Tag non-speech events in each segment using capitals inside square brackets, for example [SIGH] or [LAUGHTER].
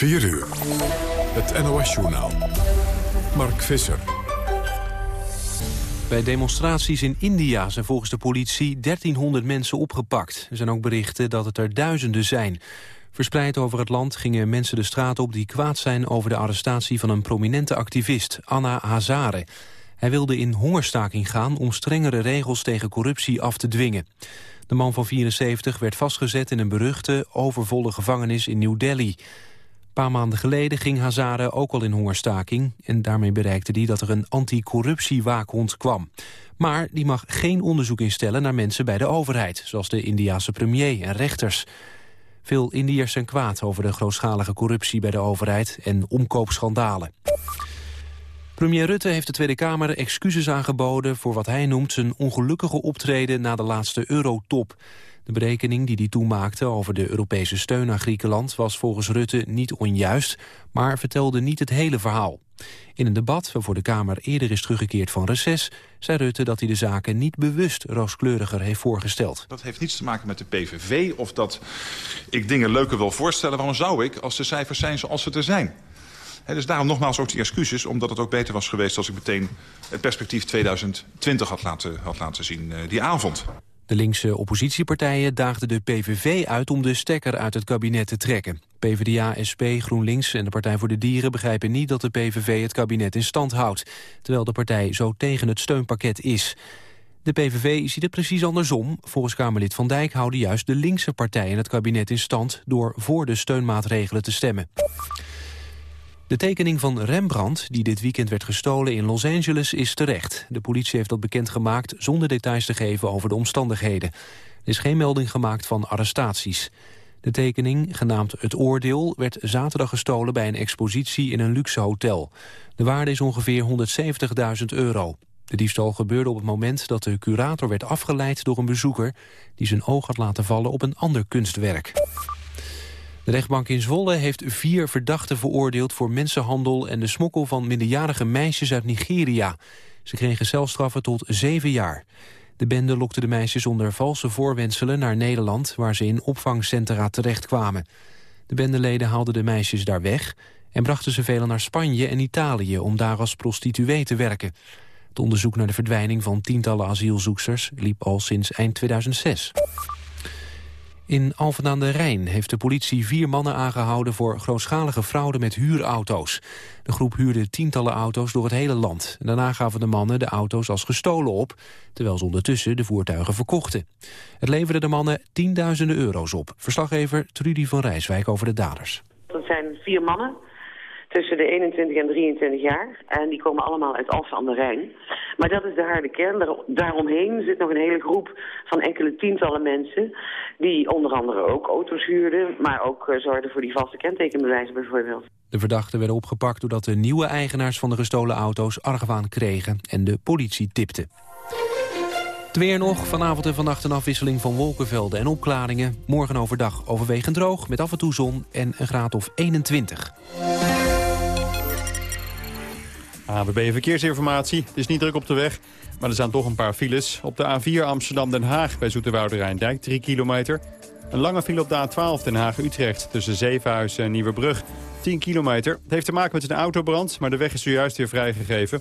4 uur. Het NOS-journaal. Mark Visser. Bij demonstraties in India zijn volgens de politie 1300 mensen opgepakt. Er zijn ook berichten dat het er duizenden zijn. Verspreid over het land gingen mensen de straat op die kwaad zijn over de arrestatie van een prominente activist, Anna Hazare. Hij wilde in hongerstaking gaan om strengere regels tegen corruptie af te dwingen. De man van 74 werd vastgezet in een beruchte, overvolle gevangenis in New Delhi. Een paar maanden geleden ging Hazare ook al in hongerstaking... en daarmee bereikte hij dat er een anticorruptiewaakhond kwam. Maar die mag geen onderzoek instellen naar mensen bij de overheid... zoals de Indiase premier en rechters. Veel Indiërs zijn kwaad over de grootschalige corruptie bij de overheid... en omkoopschandalen. Premier Rutte heeft de Tweede Kamer excuses aangeboden... voor wat hij noemt zijn ongelukkige optreden na de laatste eurotop. De berekening die hij toen maakte over de Europese steun aan Griekenland... was volgens Rutte niet onjuist, maar vertelde niet het hele verhaal. In een debat waarvoor de Kamer eerder is teruggekeerd van reces... zei Rutte dat hij de zaken niet bewust rooskleuriger heeft voorgesteld. Dat heeft niets te maken met de PVV of dat ik dingen leuker wil voorstellen. Waarom zou ik, als de cijfers zijn zoals ze er zijn? dus daarom nogmaals ook die excuses, omdat het ook beter was geweest... als ik meteen het perspectief 2020 had laten, had laten zien uh, die avond. De linkse oppositiepartijen daagden de PVV uit om de stekker uit het kabinet te trekken. PvdA, SP, GroenLinks en de Partij voor de Dieren begrijpen niet dat de PVV het kabinet in stand houdt, terwijl de partij zo tegen het steunpakket is. De PVV ziet het precies andersom. Volgens Kamerlid Van Dijk houden juist de linkse partijen het kabinet in stand door voor de steunmaatregelen te stemmen. De tekening van Rembrandt, die dit weekend werd gestolen in Los Angeles, is terecht. De politie heeft dat bekendgemaakt zonder details te geven over de omstandigheden. Er is geen melding gemaakt van arrestaties. De tekening, genaamd Het Oordeel, werd zaterdag gestolen bij een expositie in een luxe hotel. De waarde is ongeveer 170.000 euro. De diefstal gebeurde op het moment dat de curator werd afgeleid door een bezoeker... die zijn oog had laten vallen op een ander kunstwerk. De rechtbank in Zwolle heeft vier verdachten veroordeeld voor mensenhandel en de smokkel van minderjarige meisjes uit Nigeria. Ze kregen celstraffen tot zeven jaar. De bende lokte de meisjes onder valse voorwenselen naar Nederland... waar ze in opvangcentra terechtkwamen. De bendeleden haalden de meisjes daar weg... en brachten ze velen naar Spanje en Italië om daar als prostituee te werken. Het onderzoek naar de verdwijning van tientallen asielzoekers liep al sinds eind 2006. In Alphen aan de Rijn heeft de politie vier mannen aangehouden... voor grootschalige fraude met huurauto's. De groep huurde tientallen auto's door het hele land. Daarna gaven de mannen de auto's als gestolen op... terwijl ze ondertussen de voertuigen verkochten. Het leverde de mannen tienduizenden euro's op. Verslaggever Trudy van Rijswijk over de daders. Dat zijn vier mannen tussen de 21 en 23 jaar. En die komen allemaal uit Alphen aan de Rijn. Maar dat is de harde kern. daaromheen zit nog een hele groep van enkele tientallen mensen... die onder andere ook auto's huurden... maar ook uh, zorgden voor die vaste kentekenbewijzen bijvoorbeeld. De verdachten werden opgepakt doordat de nieuwe eigenaars van de gestolen auto's argwaan kregen en de politie tipte. Het nog, vanavond en vannacht een afwisseling van wolkenvelden en opklaringen. Morgen overdag overwegend droog, met af en toe zon en een graad of 21. ABB Verkeersinformatie. Het is niet druk op de weg, maar er staan toch een paar files. Op de A4 Amsterdam-Den Haag bij Zoeterwoude Rijndijk, 3 kilometer. Een lange file op de A12 Den Haag-Utrecht tussen Zevenhuizen en Nieuwebrug, 10 kilometer. Het heeft te maken met een autobrand, maar de weg is zojuist weer vrijgegeven.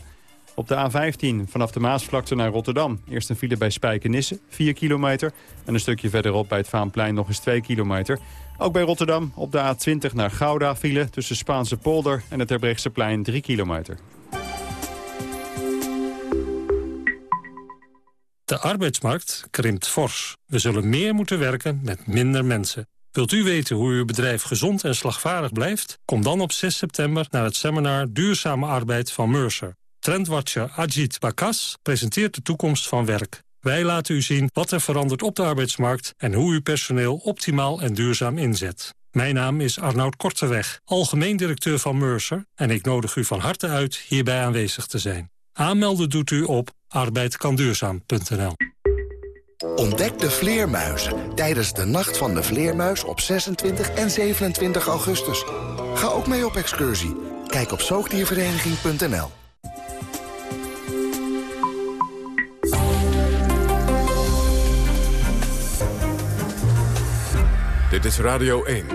Op de A15 vanaf de Maasvlakte naar Rotterdam. Eerst een file bij Spijkenisse, 4 kilometer. En een stukje verderop bij het Vaanplein nog eens 2 kilometer. Ook bij Rotterdam op de A20 naar Gouda file tussen Spaanse polder en het plein 3 kilometer. De arbeidsmarkt krimpt fors. We zullen meer moeten werken met minder mensen. Wilt u weten hoe uw bedrijf gezond en slagvaardig blijft? Kom dan op 6 september naar het seminar Duurzame Arbeid van Mercer. Trendwatcher Ajit Bakas presenteert de toekomst van werk. Wij laten u zien wat er verandert op de arbeidsmarkt... en hoe u personeel optimaal en duurzaam inzet. Mijn naam is Arnoud Korteweg, algemeen directeur van Mercer... en ik nodig u van harte uit hierbij aanwezig te zijn. Aanmelden doet u op arbeidkanduurzaam.nl. Ontdek de vleermuizen tijdens de Nacht van de Vleermuis op 26 en 27 augustus. Ga ook mee op excursie. Kijk op zoogdiervereniging.nl. Dit is Radio 1,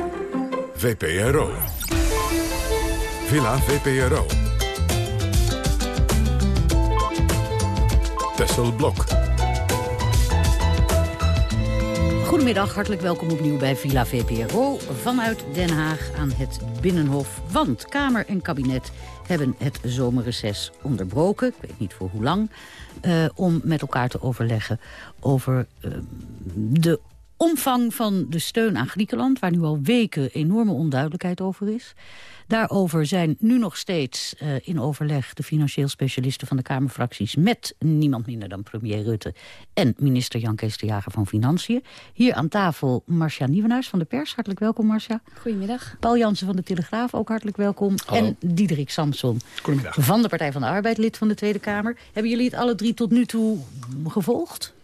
VPRO. Villa VPRO. Tessel Blok. Goedemiddag, hartelijk welkom opnieuw bij Villa VPRO vanuit Den Haag aan het Binnenhof. Want Kamer en kabinet hebben het zomerreces onderbroken, ik weet niet voor hoe lang... Uh, om met elkaar te overleggen over uh, de omvang van de steun aan Griekenland... waar nu al weken enorme onduidelijkheid over is. Daarover zijn nu nog steeds uh, in overleg de financieel specialisten van de Kamerfracties... met niemand minder dan premier Rutte en minister Jan Kees de Jager van Financiën. Hier aan tafel Marcia Nieuwenhuis van de Pers. Hartelijk welkom, Marcia. Goedemiddag. Paul Jansen van de Telegraaf, ook hartelijk welkom. Hallo. En Diederik Samson Goedemiddag. van de Partij van de Arbeid, lid van de Tweede Kamer. Hebben jullie het alle drie tot nu toe gevolgd?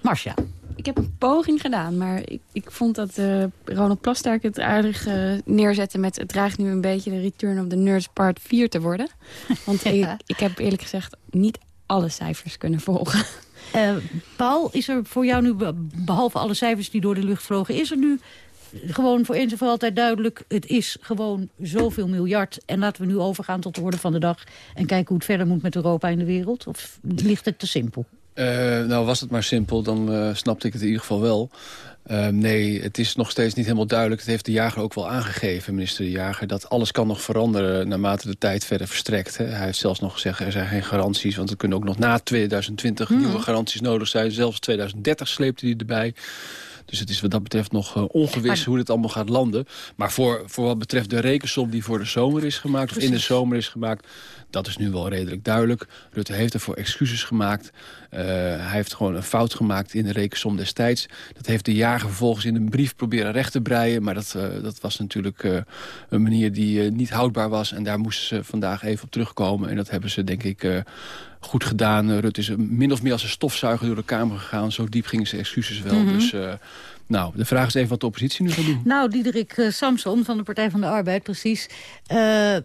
Marcia. Ik heb een poging gedaan, maar ik, ik vond dat uh, Ronald Plasterk het aardig uh, neerzette met... het dreigt nu een beetje de Return of the Nerds Part 4 te worden. [LAUGHS] Want ja. ik, ik heb eerlijk gezegd niet alle cijfers kunnen volgen. Uh, Paul, is er voor jou nu, behalve alle cijfers die door de lucht vlogen... is er nu gewoon voor eens en voor altijd duidelijk... het is gewoon zoveel miljard en laten we nu overgaan tot de orde van de dag... en kijken hoe het verder moet met Europa in de wereld? Of ligt het te simpel? Uh, nou, was het maar simpel, dan uh, snapte ik het in ieder geval wel. Uh, nee, het is nog steeds niet helemaal duidelijk. Het heeft de jager ook wel aangegeven, minister de Jager... dat alles kan nog veranderen naarmate de tijd verder verstrekt. Hè. Hij heeft zelfs nog gezegd, er zijn geen garanties... want er kunnen ook nog na 2020 hmm. nieuwe garanties nodig zijn. Zelfs 2030 sleepte hij erbij. Dus het is wat dat betreft nog uh, ongewis maar, hoe dit allemaal gaat landen. Maar voor, voor wat betreft de rekensom die voor de zomer is gemaakt... Precies. of in de zomer is gemaakt, dat is nu wel redelijk duidelijk. Rutte heeft ervoor excuses gemaakt. Uh, hij heeft gewoon een fout gemaakt in de rekensom destijds. Dat heeft de jager vervolgens in een brief proberen recht te breien. Maar dat, uh, dat was natuurlijk uh, een manier die niet houdbaar was. En daar moesten ze vandaag even op terugkomen. En dat hebben ze denk ik goed gedaan. Rutte is min of meer als een stofzuiger door de Kamer gegaan. Zo diep gingen ze excuses wel. Mm -hmm. Dus... Nou, de vraag is even wat de oppositie nu gaat doen. Nou, Diederik uh, Samson van de Partij van de Arbeid, precies. Uh,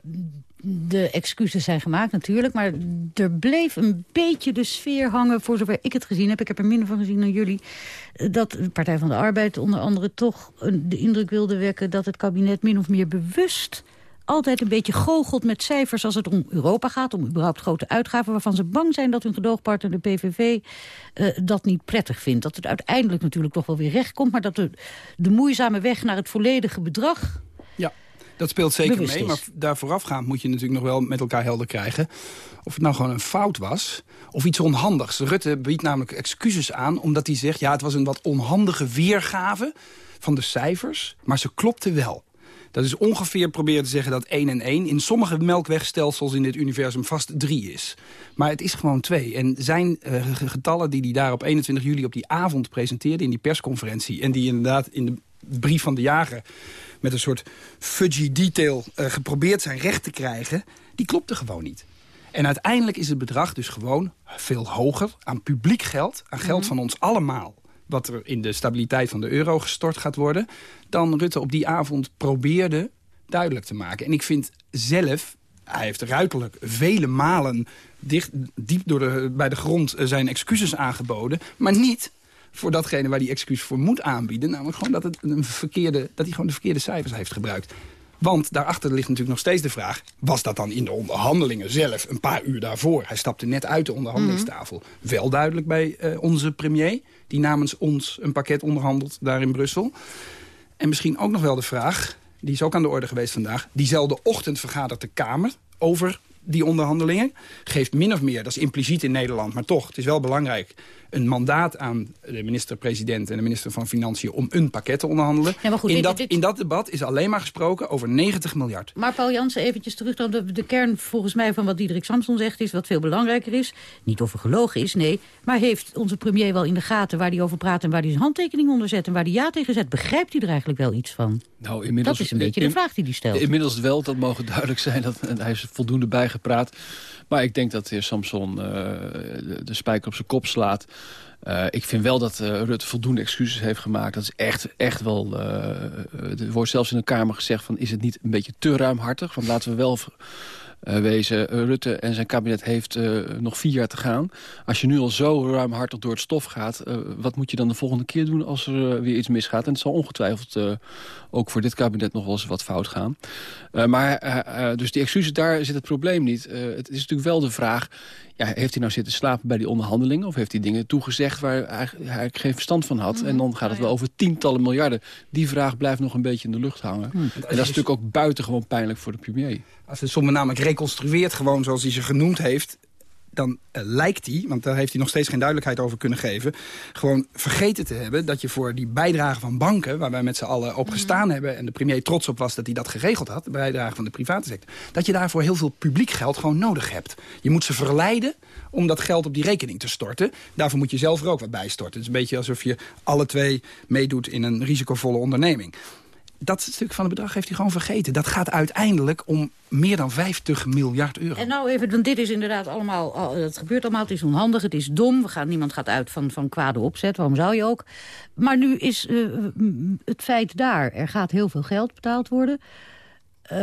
de excuses zijn gemaakt natuurlijk, maar er bleef een beetje de sfeer hangen... voor zover ik het gezien heb, ik heb er minder van gezien dan jullie... dat de Partij van de Arbeid onder andere toch de indruk wilde wekken... dat het kabinet min of meer bewust altijd een beetje goochelt met cijfers als het om Europa gaat... om überhaupt grote uitgaven waarvan ze bang zijn dat hun gedoogpartner de PVV uh, dat niet prettig vindt. Dat het uiteindelijk natuurlijk toch wel weer recht komt... maar dat de, de moeizame weg naar het volledige bedrag... Ja. Dat speelt zeker mee, maar daar voorafgaand moet je natuurlijk nog wel met elkaar helder krijgen... of het nou gewoon een fout was of iets onhandigs. Rutte biedt namelijk excuses aan omdat hij zegt... ja, het was een wat onhandige weergave van de cijfers, maar ze klopte wel. Dat is ongeveer proberen te zeggen dat 1 en 1... in sommige melkwegstelsels in dit universum vast 3 is. Maar het is gewoon 2. En zijn uh, getallen die hij daar op 21 juli op die avond presenteerde... in die persconferentie... en die inderdaad in de brief van de jager... met een soort fudgy detail uh, geprobeerd zijn recht te krijgen... die klopte gewoon niet. En uiteindelijk is het bedrag dus gewoon veel hoger aan publiek geld... aan geld mm -hmm. van ons allemaal wat er in de stabiliteit van de euro gestort gaat worden... dan Rutte op die avond probeerde duidelijk te maken. En ik vind zelf, hij heeft ruiterlijk vele malen dicht, diep door de, bij de grond zijn excuses aangeboden... maar niet voor datgene waar hij excuus voor moet aanbieden. Namelijk gewoon dat, het een verkeerde, dat hij gewoon de verkeerde cijfers heeft gebruikt. Want daarachter ligt natuurlijk nog steeds de vraag... was dat dan in de onderhandelingen zelf een paar uur daarvoor? Hij stapte net uit de onderhandelingstafel. Mm -hmm. Wel duidelijk bij uh, onze premier... die namens ons een pakket onderhandelt daar in Brussel. En misschien ook nog wel de vraag... die is ook aan de orde geweest vandaag... diezelfde ochtend vergadert de Kamer over die onderhandelingen. Geeft min of meer, dat is impliciet in Nederland... maar toch, het is wel belangrijk een mandaat aan de minister-president en de minister van Financiën om een pakket te onderhandelen. Ja, goed, in, dit, dat, dit... in dat debat is alleen maar gesproken over 90 miljard. Maar Paul Jansen, eventjes terug dan de, de kern volgens mij van wat Diederik Samson zegt is wat veel belangrijker is. Niet of er gelogen is, nee. Maar heeft onze premier wel in de gaten waar hij over praat en waar hij zijn handtekening onder zet en waar hij ja tegen zet? Begrijpt hij er eigenlijk wel iets van? Nou, inmiddels, dat is een beetje in, de vraag die hij stelt. Inmiddels wel, dat mogen duidelijk zijn. Dat, hij is voldoende bijgepraat. Maar ik denk dat de heer Samson uh, de, de spijker op zijn kop slaat. Uh, ik vind wel dat uh, Rutte voldoende excuses heeft gemaakt. Dat is echt, echt wel... Uh, er wordt zelfs in de Kamer gezegd van... is het niet een beetje te ruimhartig? Want laten we wel wezen. Rutte en zijn kabinet heeft nog vier jaar te gaan. Als je nu al zo ruimhartig door het stof gaat... wat moet je dan de volgende keer doen als er weer iets misgaat? En het zal ongetwijfeld ook voor dit kabinet nog wel eens wat fout gaan. maar dus die excuses, daar zit het probleem niet. het is natuurlijk wel de vraag ja, heeft hij nou zitten slapen bij die onderhandelingen... of heeft hij dingen toegezegd waar hij eigenlijk geen verstand van had? En dan gaat het wel over tientallen miljarden. Die vraag blijft nog een beetje in de lucht hangen. Hmm. En dat is natuurlijk ook buitengewoon pijnlijk voor de premier. Als het sommen namelijk reconstrueert, gewoon zoals hij ze genoemd heeft dan uh, lijkt hij, want daar heeft hij nog steeds geen duidelijkheid over kunnen geven... gewoon vergeten te hebben dat je voor die bijdrage van banken... waar wij met z'n allen op mhm. gestaan hebben... en de premier trots op was dat hij dat geregeld had... de bijdrage van de private sector... dat je daarvoor heel veel publiek geld gewoon nodig hebt. Je moet ze verleiden om dat geld op die rekening te storten. Daarvoor moet je zelf er ook wat bij storten. Het is een beetje alsof je alle twee meedoet in een risicovolle onderneming dat stuk van het bedrag heeft hij gewoon vergeten. Dat gaat uiteindelijk om meer dan 50 miljard euro. En nou even, want dit is inderdaad allemaal... Het gebeurt allemaal, het is onhandig, het is dom. We gaan, niemand gaat uit van, van kwade opzet, waarom zou je ook? Maar nu is uh, het feit daar. Er gaat heel veel geld betaald worden. Uh,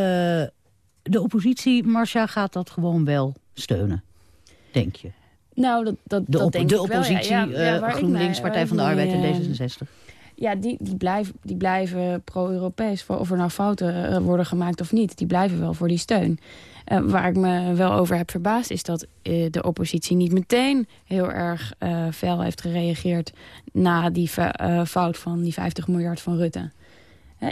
de oppositie, Marcia, gaat dat gewoon wel steunen, denk je? Nou, dat, dat, de, dat denk de oppositie, wel, ja. Ja, uh, GroenLinks, Partij van de Arbeid en D66 ja, die, die, blijven, die blijven pro-Europees. Of er nou fouten eh, worden gemaakt of niet. Die blijven wel voor die steun. Uh, waar ik me wel over heb verbaasd is dat uh, de oppositie niet meteen heel erg uh, fel heeft gereageerd na die fout van die 50 miljard van Rutte.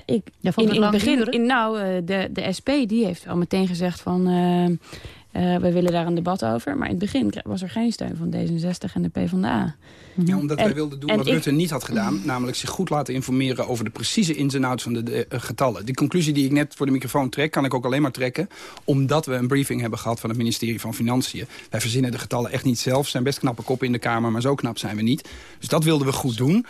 ik, ja, in, in het begin, in, nou, de, de SP die heeft al meteen gezegd van uh, we willen daar een debat over. Maar in het begin was er geen steun van D66 en de PvdA. Ja, omdat wij wilden doen wat Rutte niet had gedaan. [LAUGHS] Namelijk zich goed laten informeren over de precieze ins en outs van de, uh, getallen. Die conclusie die ik net voor de microfoon trek, kan ik ook alleen maar trekken. Omdat we een briefing hebben gehad van het ministerie van Financiën. Wij verzinnen de getallen echt niet zelf. zijn best knappe koppen in de Kamer, maar zo knap zijn we niet. Dus dat wilden we goed doen.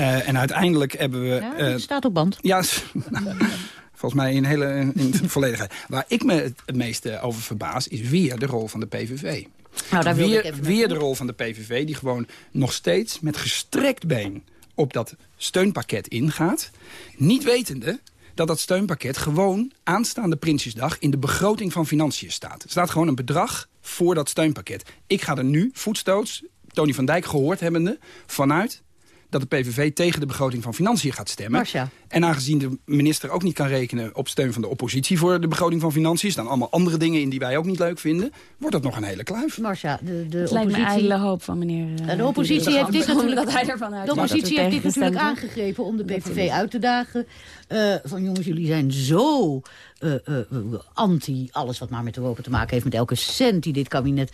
Uh, en uiteindelijk hebben we... Ja, het staat op band. Ja, [LAUGHS] Volgens mij in, hele, in volledigheid. Waar ik me het, meeste over verbaas is weer de rol van de PVV. Nou, daar weer, ik weer de rol van de PVV die gewoon nog steeds met gestrekt been op dat steunpakket ingaat. Niet wetende dat dat steunpakket gewoon aanstaande Prinsjesdag... in de begroting van Financiën staat. Er staat gewoon een bedrag voor dat steunpakket. Ik ga er nu, voetstoots, Tony van Dijk gehoord hebbende... vanuit dat de PVV tegen de begroting van Financiën gaat stemmen. En aangezien de minister ook niet kan rekenen op steun van de oppositie... voor de begroting van Financiën, staan allemaal andere dingen in die wij ook niet leuk vinden... wordt dat nog een hele kluif. Marcia, de, de het lijkt me ijdele hoop van meneer... Uh, de oppositie heeft dit natuurlijk, dat hij ervan uit. De oppositie heeft dit natuurlijk aangegrepen om de PVV uit te dagen. Uh, van jongens, jullie zijn zo uh, uh, anti alles wat maar met Europa te maken heeft... met elke cent die dit kabinet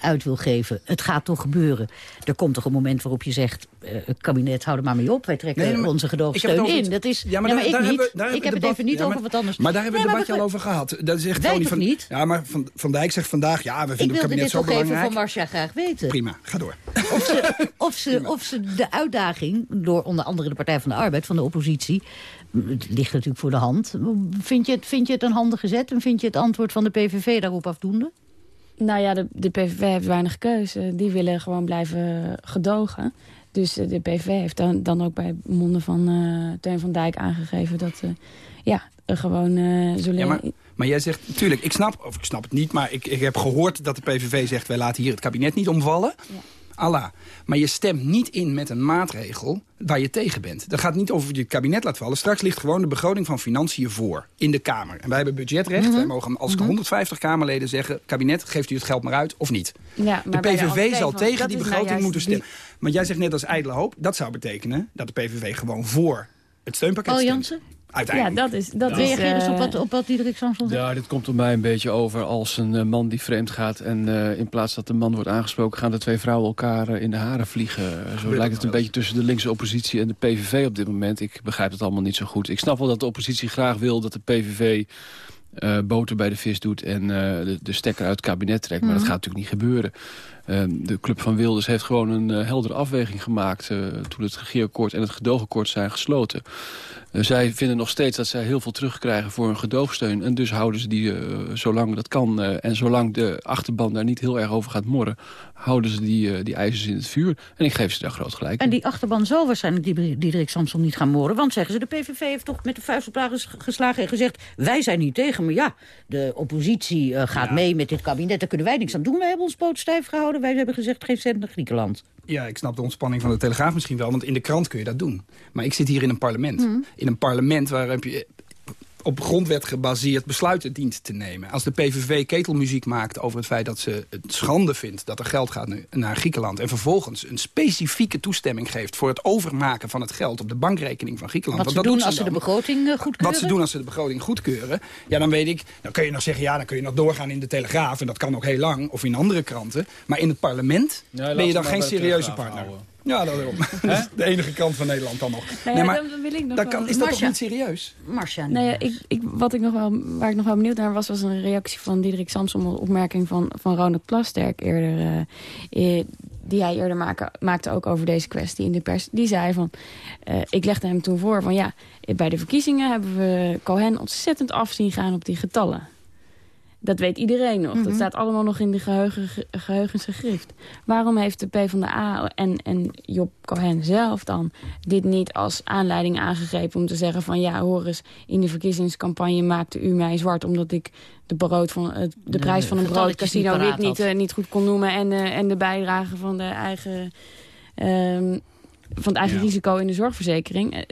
uit wil geven. Het gaat toch gebeuren. Er komt toch een moment waarop je zegt... het kabinet, hou er maar mee op. Wij trekken onze gedoogsteun in. Dat is, ja, maar, daar, ik niet. Hebben, ik heb het even niet over wat anders. Maar daar hebben we het debatje al over gehad. Dat zegt Tony van, niet? Ja, maar van, van Dijk zegt vandaag... ja, we vinden het kabinet zo belangrijk. Ik wil dit even van Marcia graag weten. Prima, ga door. Of ze, [LAUGHS] of, ze, of ze de uitdaging, door onder andere de Partij van de Arbeid... van de oppositie het ligt natuurlijk voor de hand. Vind je, het, vind je het een handige zet en vind je het antwoord van de PVV daarop afdoende? Nou ja, de, de PVV heeft weinig keuze. Die willen gewoon blijven gedogen. Dus de PVV heeft dan, dan ook bij monden van uh, Teun van Dijk aangegeven... dat uh, ja, gewoon zullen... Ja, maar, maar, jij zegt, natuurlijk, ik snap, of ik snap het niet... maar ik, ik heb gehoord dat de PVV zegt... wij laten hier het kabinet niet omvallen. Ja. Allah. Maar je stemt niet in met een maatregel waar je tegen bent. Dat gaat niet over je het kabinet laat vallen. Straks ligt gewoon de begroting van Financiën voor in de Kamer. En wij hebben budgetrecht. Mm Wij mogen als 150 mhm. Kamerleden zeggen... kabinet, geeft u het geld maar uit of niet. Ja, de PVV zal tegen die begroting moeten stemmen. Maar jij zegt net als ijdele hoop... dat zou betekenen dat de PVV gewoon voor het steunpakket stemt. Jansen? Ja, dat is... Dat Reageer eens dus op wat, op wat Diederik Samson zegt. Ja, dit komt op mij een beetje over als een uh, man die vreemd gaat... en uh, in plaats dat de man wordt aangesproken... gaan de twee vrouwen elkaar uh, in de haren vliegen. Zo lijkt het een beetje tussen de linkse oppositie en de PVV op dit moment. Ik begrijp het allemaal niet zo goed. Ik snap wel dat de oppositie graag wil dat de PVV... boter bij de vis doet en de, de, stekker uit het kabinet trekt. Maar dat mhm. gaat natuurlijk niet gebeuren. Ehm, de Club van Wilders heeft gewoon een heldere afweging gemaakt... toen het regeerakkoord en het gedoogakkoord zijn gesloten. Eh, zij vinden nog steeds dat zij heel veel terugkrijgen voor hun gedoogsteun. En dus houden ze die, uh, zolang dat kan... Uh, en zolang de achterban daar niet heel erg over gaat morren... houden ze die, die ijzers in het vuur. En ik geef ze daar groot gelijk En die achterban zal waarschijnlijk die Diederik Samson niet gaan morren. Want zeggen ze, de PVV heeft toch met de vuist op geslagen en gezegd... wij zijn niet tegen maar ja, de oppositie uh, gaat mee met dit kabinet. Daar kunnen wij niks aan doen. Wij hebben ons poot stijf gehouden. Wij hebben gezegd geen cent naar Griekenland. Ja, ik snap de ontspanning van de Telegraaf misschien wel. Want in de krant kun je dat doen. Maar ik zit hier in een parlement. Mm. In een parlement waar heb je op grondwet gebaseerd besluiten dient te nemen. Als de PVV ketelmuziek maakt over het feit dat ze het schande vindt... dat er geld gaat naar Griekenland... en vervolgens een specifieke toestemming geeft... voor het overmaken van het geld op de bankrekening van Griekenland. Wat ze doen als ze de begroting uh, goedkeuren? Wat ze doen als ze de begroting goedkeuren. Ja, dan weet ik, dan kun je nog zeggen... ja, dan kun je nog doorgaan in de Telegraaf... en dat kan ook heel lang, of in andere kranten. Maar in het parlement ben je dan geen serieuze partner. Ja, dat, is [LAUGHS] de enige kant van Nederland dan nog. Nou nee, maar dan wil ik nog dat kan, is dat toch niet serieus? Marcia. Nou ja, ik, ik, wat ik nog wel, waar ik nog wel benieuwd naar was... was een reactie van Diederik Samsom... op opmerking van, van Ronald Plasterk eerder... Uh, die hij eerder maken, maakte ook over deze kwestie in de pers. Die zei van, uh, ik legde hem toen voor van ja, bij de verkiezingen hebben we Cohen ontzettend afzien gaan op die getallen. Dat weet iedereen nog. Dat mhm. staat allemaal nog in de geheugen, geheugensgegrift. Waarom heeft de PvdA en, en Job Cohen zelf dan dit niet als aanleiding aangegrepen... om te zeggen van ja, hoor eens, in de verkiezingscampagne maakte u mij zwart... omdat ik de, brood van, de, de prijs van een broodcasino niet, niet, uh, niet goed kon noemen... en, uh, en de bijdrage van de eigen... Um, van het eigen risico in de zorgverzekering.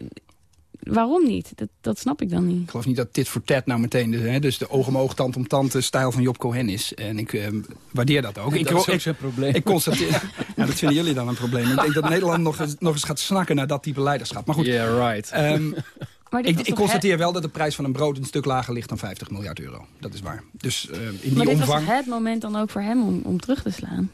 Eh, waarom niet? Dat, dat snap ik dan niet. Ik geloof niet dat dit voor Ted nou meteen de, hè, dus de oog om oog, tand om tand stijl van Job Cohen is. En ik uh, waardeer dat ook. ik, dat is ook probleem. Ik constateer, [LAUGHS] ja, dat vinden jullie dan een probleem. Ik denk dat Nederland nog eens, nog eens gaat snakken naar dat type leiderschap. Maar goed, yeah, right. Um, [LAUGHS] maar ik, ik constateer wel dat de prijs van een brood een stuk lager ligt dan 50 miljard euro. Dat is waar. Dus uh, in die maar dit omvang... was het moment dan ook voor hem om, om terug te slaan?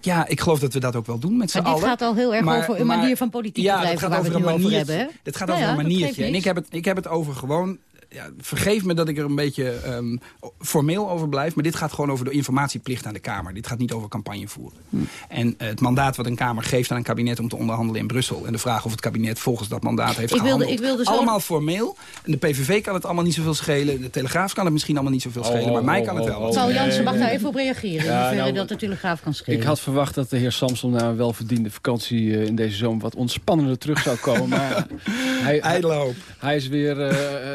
Ja, ik geloof dat we dat ook wel doen met z'n allen. dit gaat al heel erg over een manier van politiek ja, bedrijven waar we het nu over hebben. Het gaat over een maniertje. En ik heb, het, ik heb het over gewoon ja, vergeef me dat ik er een beetje um, formeel over blijf... maar dit gaat gewoon over de informatieplicht aan de Kamer. Dit gaat niet over campagne voeren. Hm. En uh, het mandaat wat een Kamer geeft aan een kabinet om te onderhandelen in Brussel... en de vraag of het kabinet volgens dat mandaat heeft ik wilde, ik wilde zo... Allemaal formeel. En de PVV kan het allemaal niet zoveel schelen. De Telegraaf kan het misschien allemaal niet zoveel schelen. Oh, maar mij kan het wel. Paul Jansen mag daar even op reageren. Ja, nou, dat de Telegraaf kan schelen. Ik had verwacht dat de heer Samson na een welverdiende vakantie... Uh, in deze zomer wat ontspannender terug zou komen. maar [LAUGHS] hij, hij, hij, is weer uh,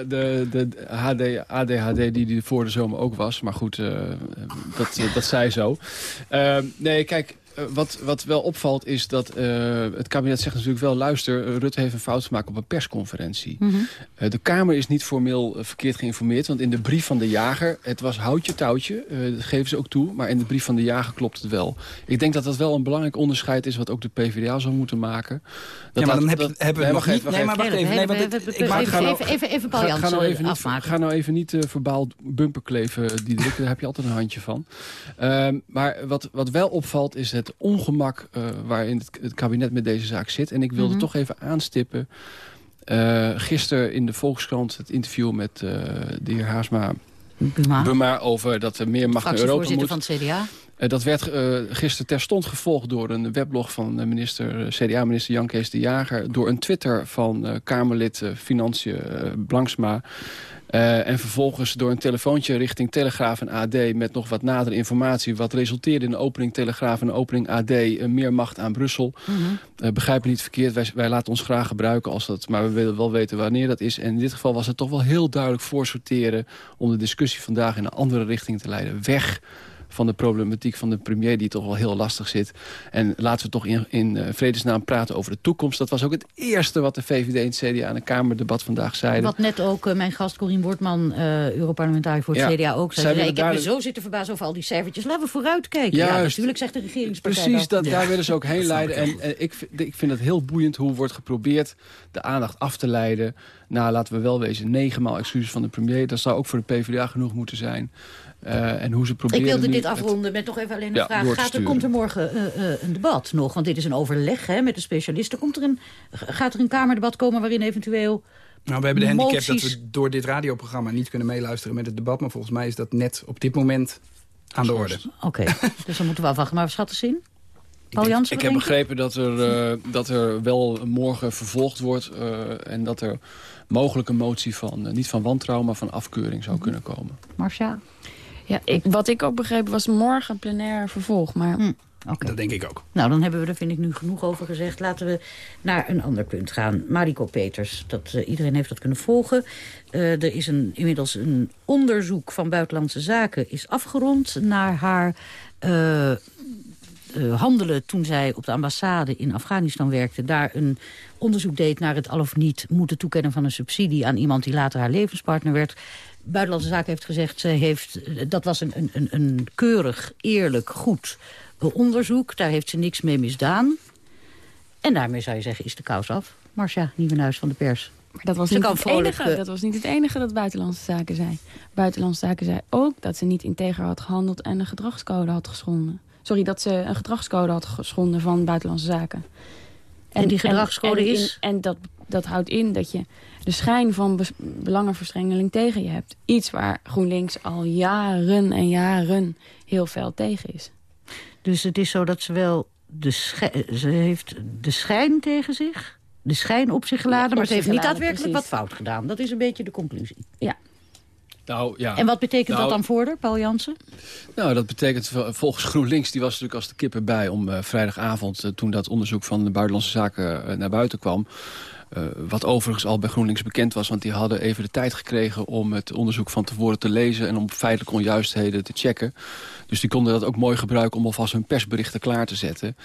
de, de HD ADHD die die voor de zomer ook was. Maar goed, uh, dat, dat zij zo. Uh, nee, kijk, eh, wat, wat wel opvalt is dat uh, het kabinet zegt natuurlijk wel... luister, uh, Rutte heeft een fout gemaakt op een persconferentie. Mm -hmm. uh, de Kamer is niet formeel verkeerd geïnformeerd... want in de brief van de jager, het was houtje touwtje... dat geven ze ook toe, maar in de brief van de jager klopt het wel. Ik denk dat dat wel een belangrijk onderscheid is... wat ook de PvdA zou moeten maken. Dat ja, maar dan dat, hebben we nog niet... Nee, maar wacht even. Nee, even, even, even Paul Jansen ga nou even niet, Ga nou even niet verbaal bumperkleven, Diederik. Daar heb je altijd een handje van. Ehm, maar wat, wat wel opvalt is het het ongemak uh, waarin het, het, kabinet met deze zaak zit. En ik wilde mm -hmm. toch even aanstippen. Uh, gisteren in de Volkskrant het interview met uh, de heer Haasma... Buma. Buma over dat er meer macht naar Europa moet. van het CDA. Uh, dat werd uh, gisteren terstond gevolgd door een weblog van minister, CDA-minister Jan Kees de Jager... door een Twitter van Kamerlid Financiën Blanksma... Uh, en vervolgens door een telefoontje richting Telegraaf en AD... met nog wat nadere informatie. Wat resulteerde in de opening Telegraaf en opening AD... Uh, meer macht aan Brussel. Mm -hmm. uh, begrijp me niet verkeerd, wij, wij, laten ons graag gebruiken... Als dat, maar we willen wel weten wanneer dat is. En in dit geval was het toch wel heel duidelijk voorsorteren... om de discussie vandaag in een andere richting te leiden. Weg van de problematiek van de premier... die toch wel heel lastig zit. En laten we toch in, in uh, vredesnaam praten over de toekomst. Dat was ook het eerste wat de VVD en het CDA in een Kamerdebat vandaag zeiden. Wat net ook uh, mijn gast Corien Wortman, uh, Europarlementariër voor het ja, CDA ook zei. ik heb me zo zitten verbazen over al die cijfertjes. Laten we vooruitkijken. Juist. Ja, natuurlijk zegt de regeringspartij Precies, dat. dat, daar willen ze ook heen leiden. En ik, ik vind het heel boeiend hoe wordt geprobeerd de aandacht af te leiden. Nou, laten we wel wezen, negenmaal excuses van de premier. Dat zou ook voor de PvdA genoeg moeten zijn. Uh, en hoe ze proberen Ik wilde dit afronden met toch even alleen een ja, vraag. Gaat er, komt er morgen uh, uh, een debat nog? Want dit is een overleg hè, met de specialisten. Komt er een, gaat er een Kamerdebat komen waarin eventueel... Nou, we hebben de handicap dat we door dit radioprogramma niet kunnen meeluisteren met het debat. Maar volgens mij is dat net op dit moment aan de orde. Oké, okay. [LAUGHS] dus dan moeten we afwachten. Maar schat eens zien. Paul Jansen, ik heb begrepen dat er, uh, dat er wel morgen vervolgd wordt... Uh, en dat er mogelijk een motie van, uh, niet van wantrouwen... maar van afkeuring zou mm -hmm. kunnen komen. Marcia? Ja, ik, wat ik ook begreep was morgen plenair vervolg. Maar hm. Dat denk ik ook. Nou, dan hebben we er, vind ik, nu genoeg over gezegd. Laten we naar een ander punt gaan. Mariko Peters, dat, uh, iedereen heeft dat kunnen volgen. Uh, er is een, inmiddels een onderzoek van Buitenlandse Zaken is afgerond... naar haar uh, handelen toen zij op de ambassade in Afghanistan werkte. Daar een onderzoek deed naar het al of niet moeten toekennen van een subsidie... aan iemand die later haar levenspartner werd. Buitenlandse Zaken heeft gezegd, ze heeft, dat was een, een, een keurig, eerlijk, goed onderzoek. Daar heeft ze niks mee misdaan. En daarmee zou je zeggen, is de kous af. Marcia Nieuwenhuis van de pers. Maar dat was, niet het enige, dat was niet het enige dat Buitenlandse Zaken zei. Buitenlandse Zaken zei ook dat ze niet integer had gehandeld... en een gedragscode had geschonden. Sorry, dat ze een gedragscode had geschonden van Buitenlandse Zaken. En, die gedragscode en, is? En dat, dat houdt in dat je de schijn van belangenverstrengeling tegen je hebt. Iets waar GroenLinks al jaren en jaren heel fel tegen is. Dus het is zo dat ze wel de ze heeft de schijn tegen zich, de schijn op zich geladen... Ja, maar ze heeft niet daadwerkelijk wat fout gedaan. Dat is een beetje de conclusie. Ja. Nou, ja. En wat betekent nou, dat dan voor haar, Paul Jansen? Nou, dat betekent volgens GroenLinks, die was natuurlijk als de kippen bij... om uh, vrijdagavond, uh, toen dat onderzoek van de Buitenlandse Zaken uh, naar buiten kwam... Uh, wat overigens al bij GroenLinks bekend was... want die hadden even de tijd gekregen om het onderzoek van tevoren te lezen... en om feitelijke onjuistheden te checken. Dus die konden dat ook mooi gebruiken om alvast hun persberichten klaar te zetten.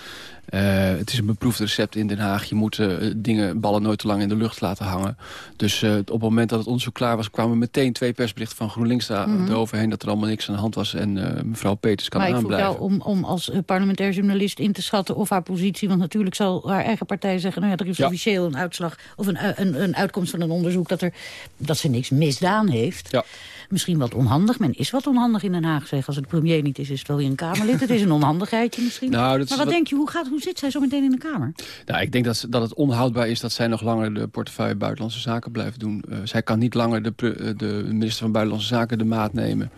Uh, het is een beproefd recept in Den Haag. Je moet uh, dingen, ballen nooit te lang in de lucht laten hangen. Dus op het moment dat het onderzoek klaar was... kwamen meteen twee persberichten van GroenLinks daar mm -hmm. eroverheen... dat er allemaal niks aan de hand was en mevrouw Peters kan maar aanblijven. Maar ik vroeg jou om, om als parlementair journalist in te schatten... of haar positie, want natuurlijk zal haar eigen partij zeggen... nou ja, er is ja. officieel een uitslag of een, een, een uitkomst van een onderzoek... dat, er, dat ze niks misdaan heeft. Ja. Misschien wat onhandig. Men is wat onhandig in Den Haag, zeg. Als het premier niet is, is het wel weer een Kamerlid. het is een onhandigheidje misschien. Nou, maar wat, wat, denk je, hoe, gaat, hoe zit zij zo meteen in de Kamer? Nou, ik denk dat, dat het onhoudbaar is dat zij nog langer de portefeuille Buitenlandse Zaken blijft doen. Uh, zij kan niet langer de, de minister van Buitenlandse Zaken de maat nemen.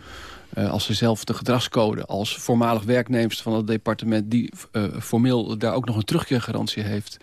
Uh, als ze zelf de gedragscode als voormalig werknemster van het departement... die uh, formeel daar ook nog een terugkeergarantie heeft...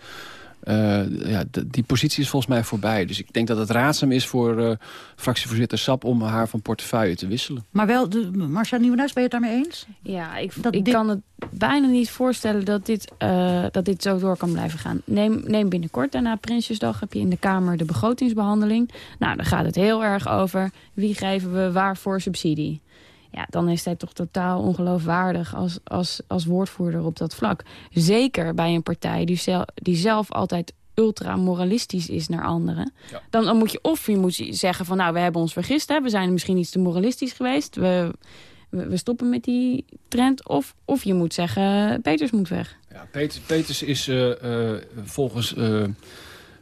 Uh, ja, die positie is volgens mij voorbij. Dus ik denk dat het raadzaam is voor uh, fractievoorzitter Sap... om haar van portefeuille te wisselen. Maar wel, de, Marcia Nieuwenhuis, ben je het daarmee eens? Ja, ik, dat ik dit... kan het bijna niet voorstellen dat dit, uh, dat dit zo door kan blijven gaan. Neem, neem binnenkort, daarna Prinsjesdag, heb je in de Kamer de begrotingsbehandeling. Nou, dan gaat het heel erg over wie geven we waarvoor subsidie. Ja, dan is hij toch totaal ongeloofwaardig als, als, als woordvoerder op dat vlak. Zeker bij een partij die, zelf, die zelf altijd ultra-moralistisch is naar anderen. Ja. Dan, dan moet je of je moet zeggen van nou, we hebben ons vergist. Hè, we zijn misschien iets te moralistisch geweest. We, we, we stoppen met die trend. Of, of je moet zeggen, Peters moet weg. Ja, Peters, Peters is uh, uh, volgens... Uh,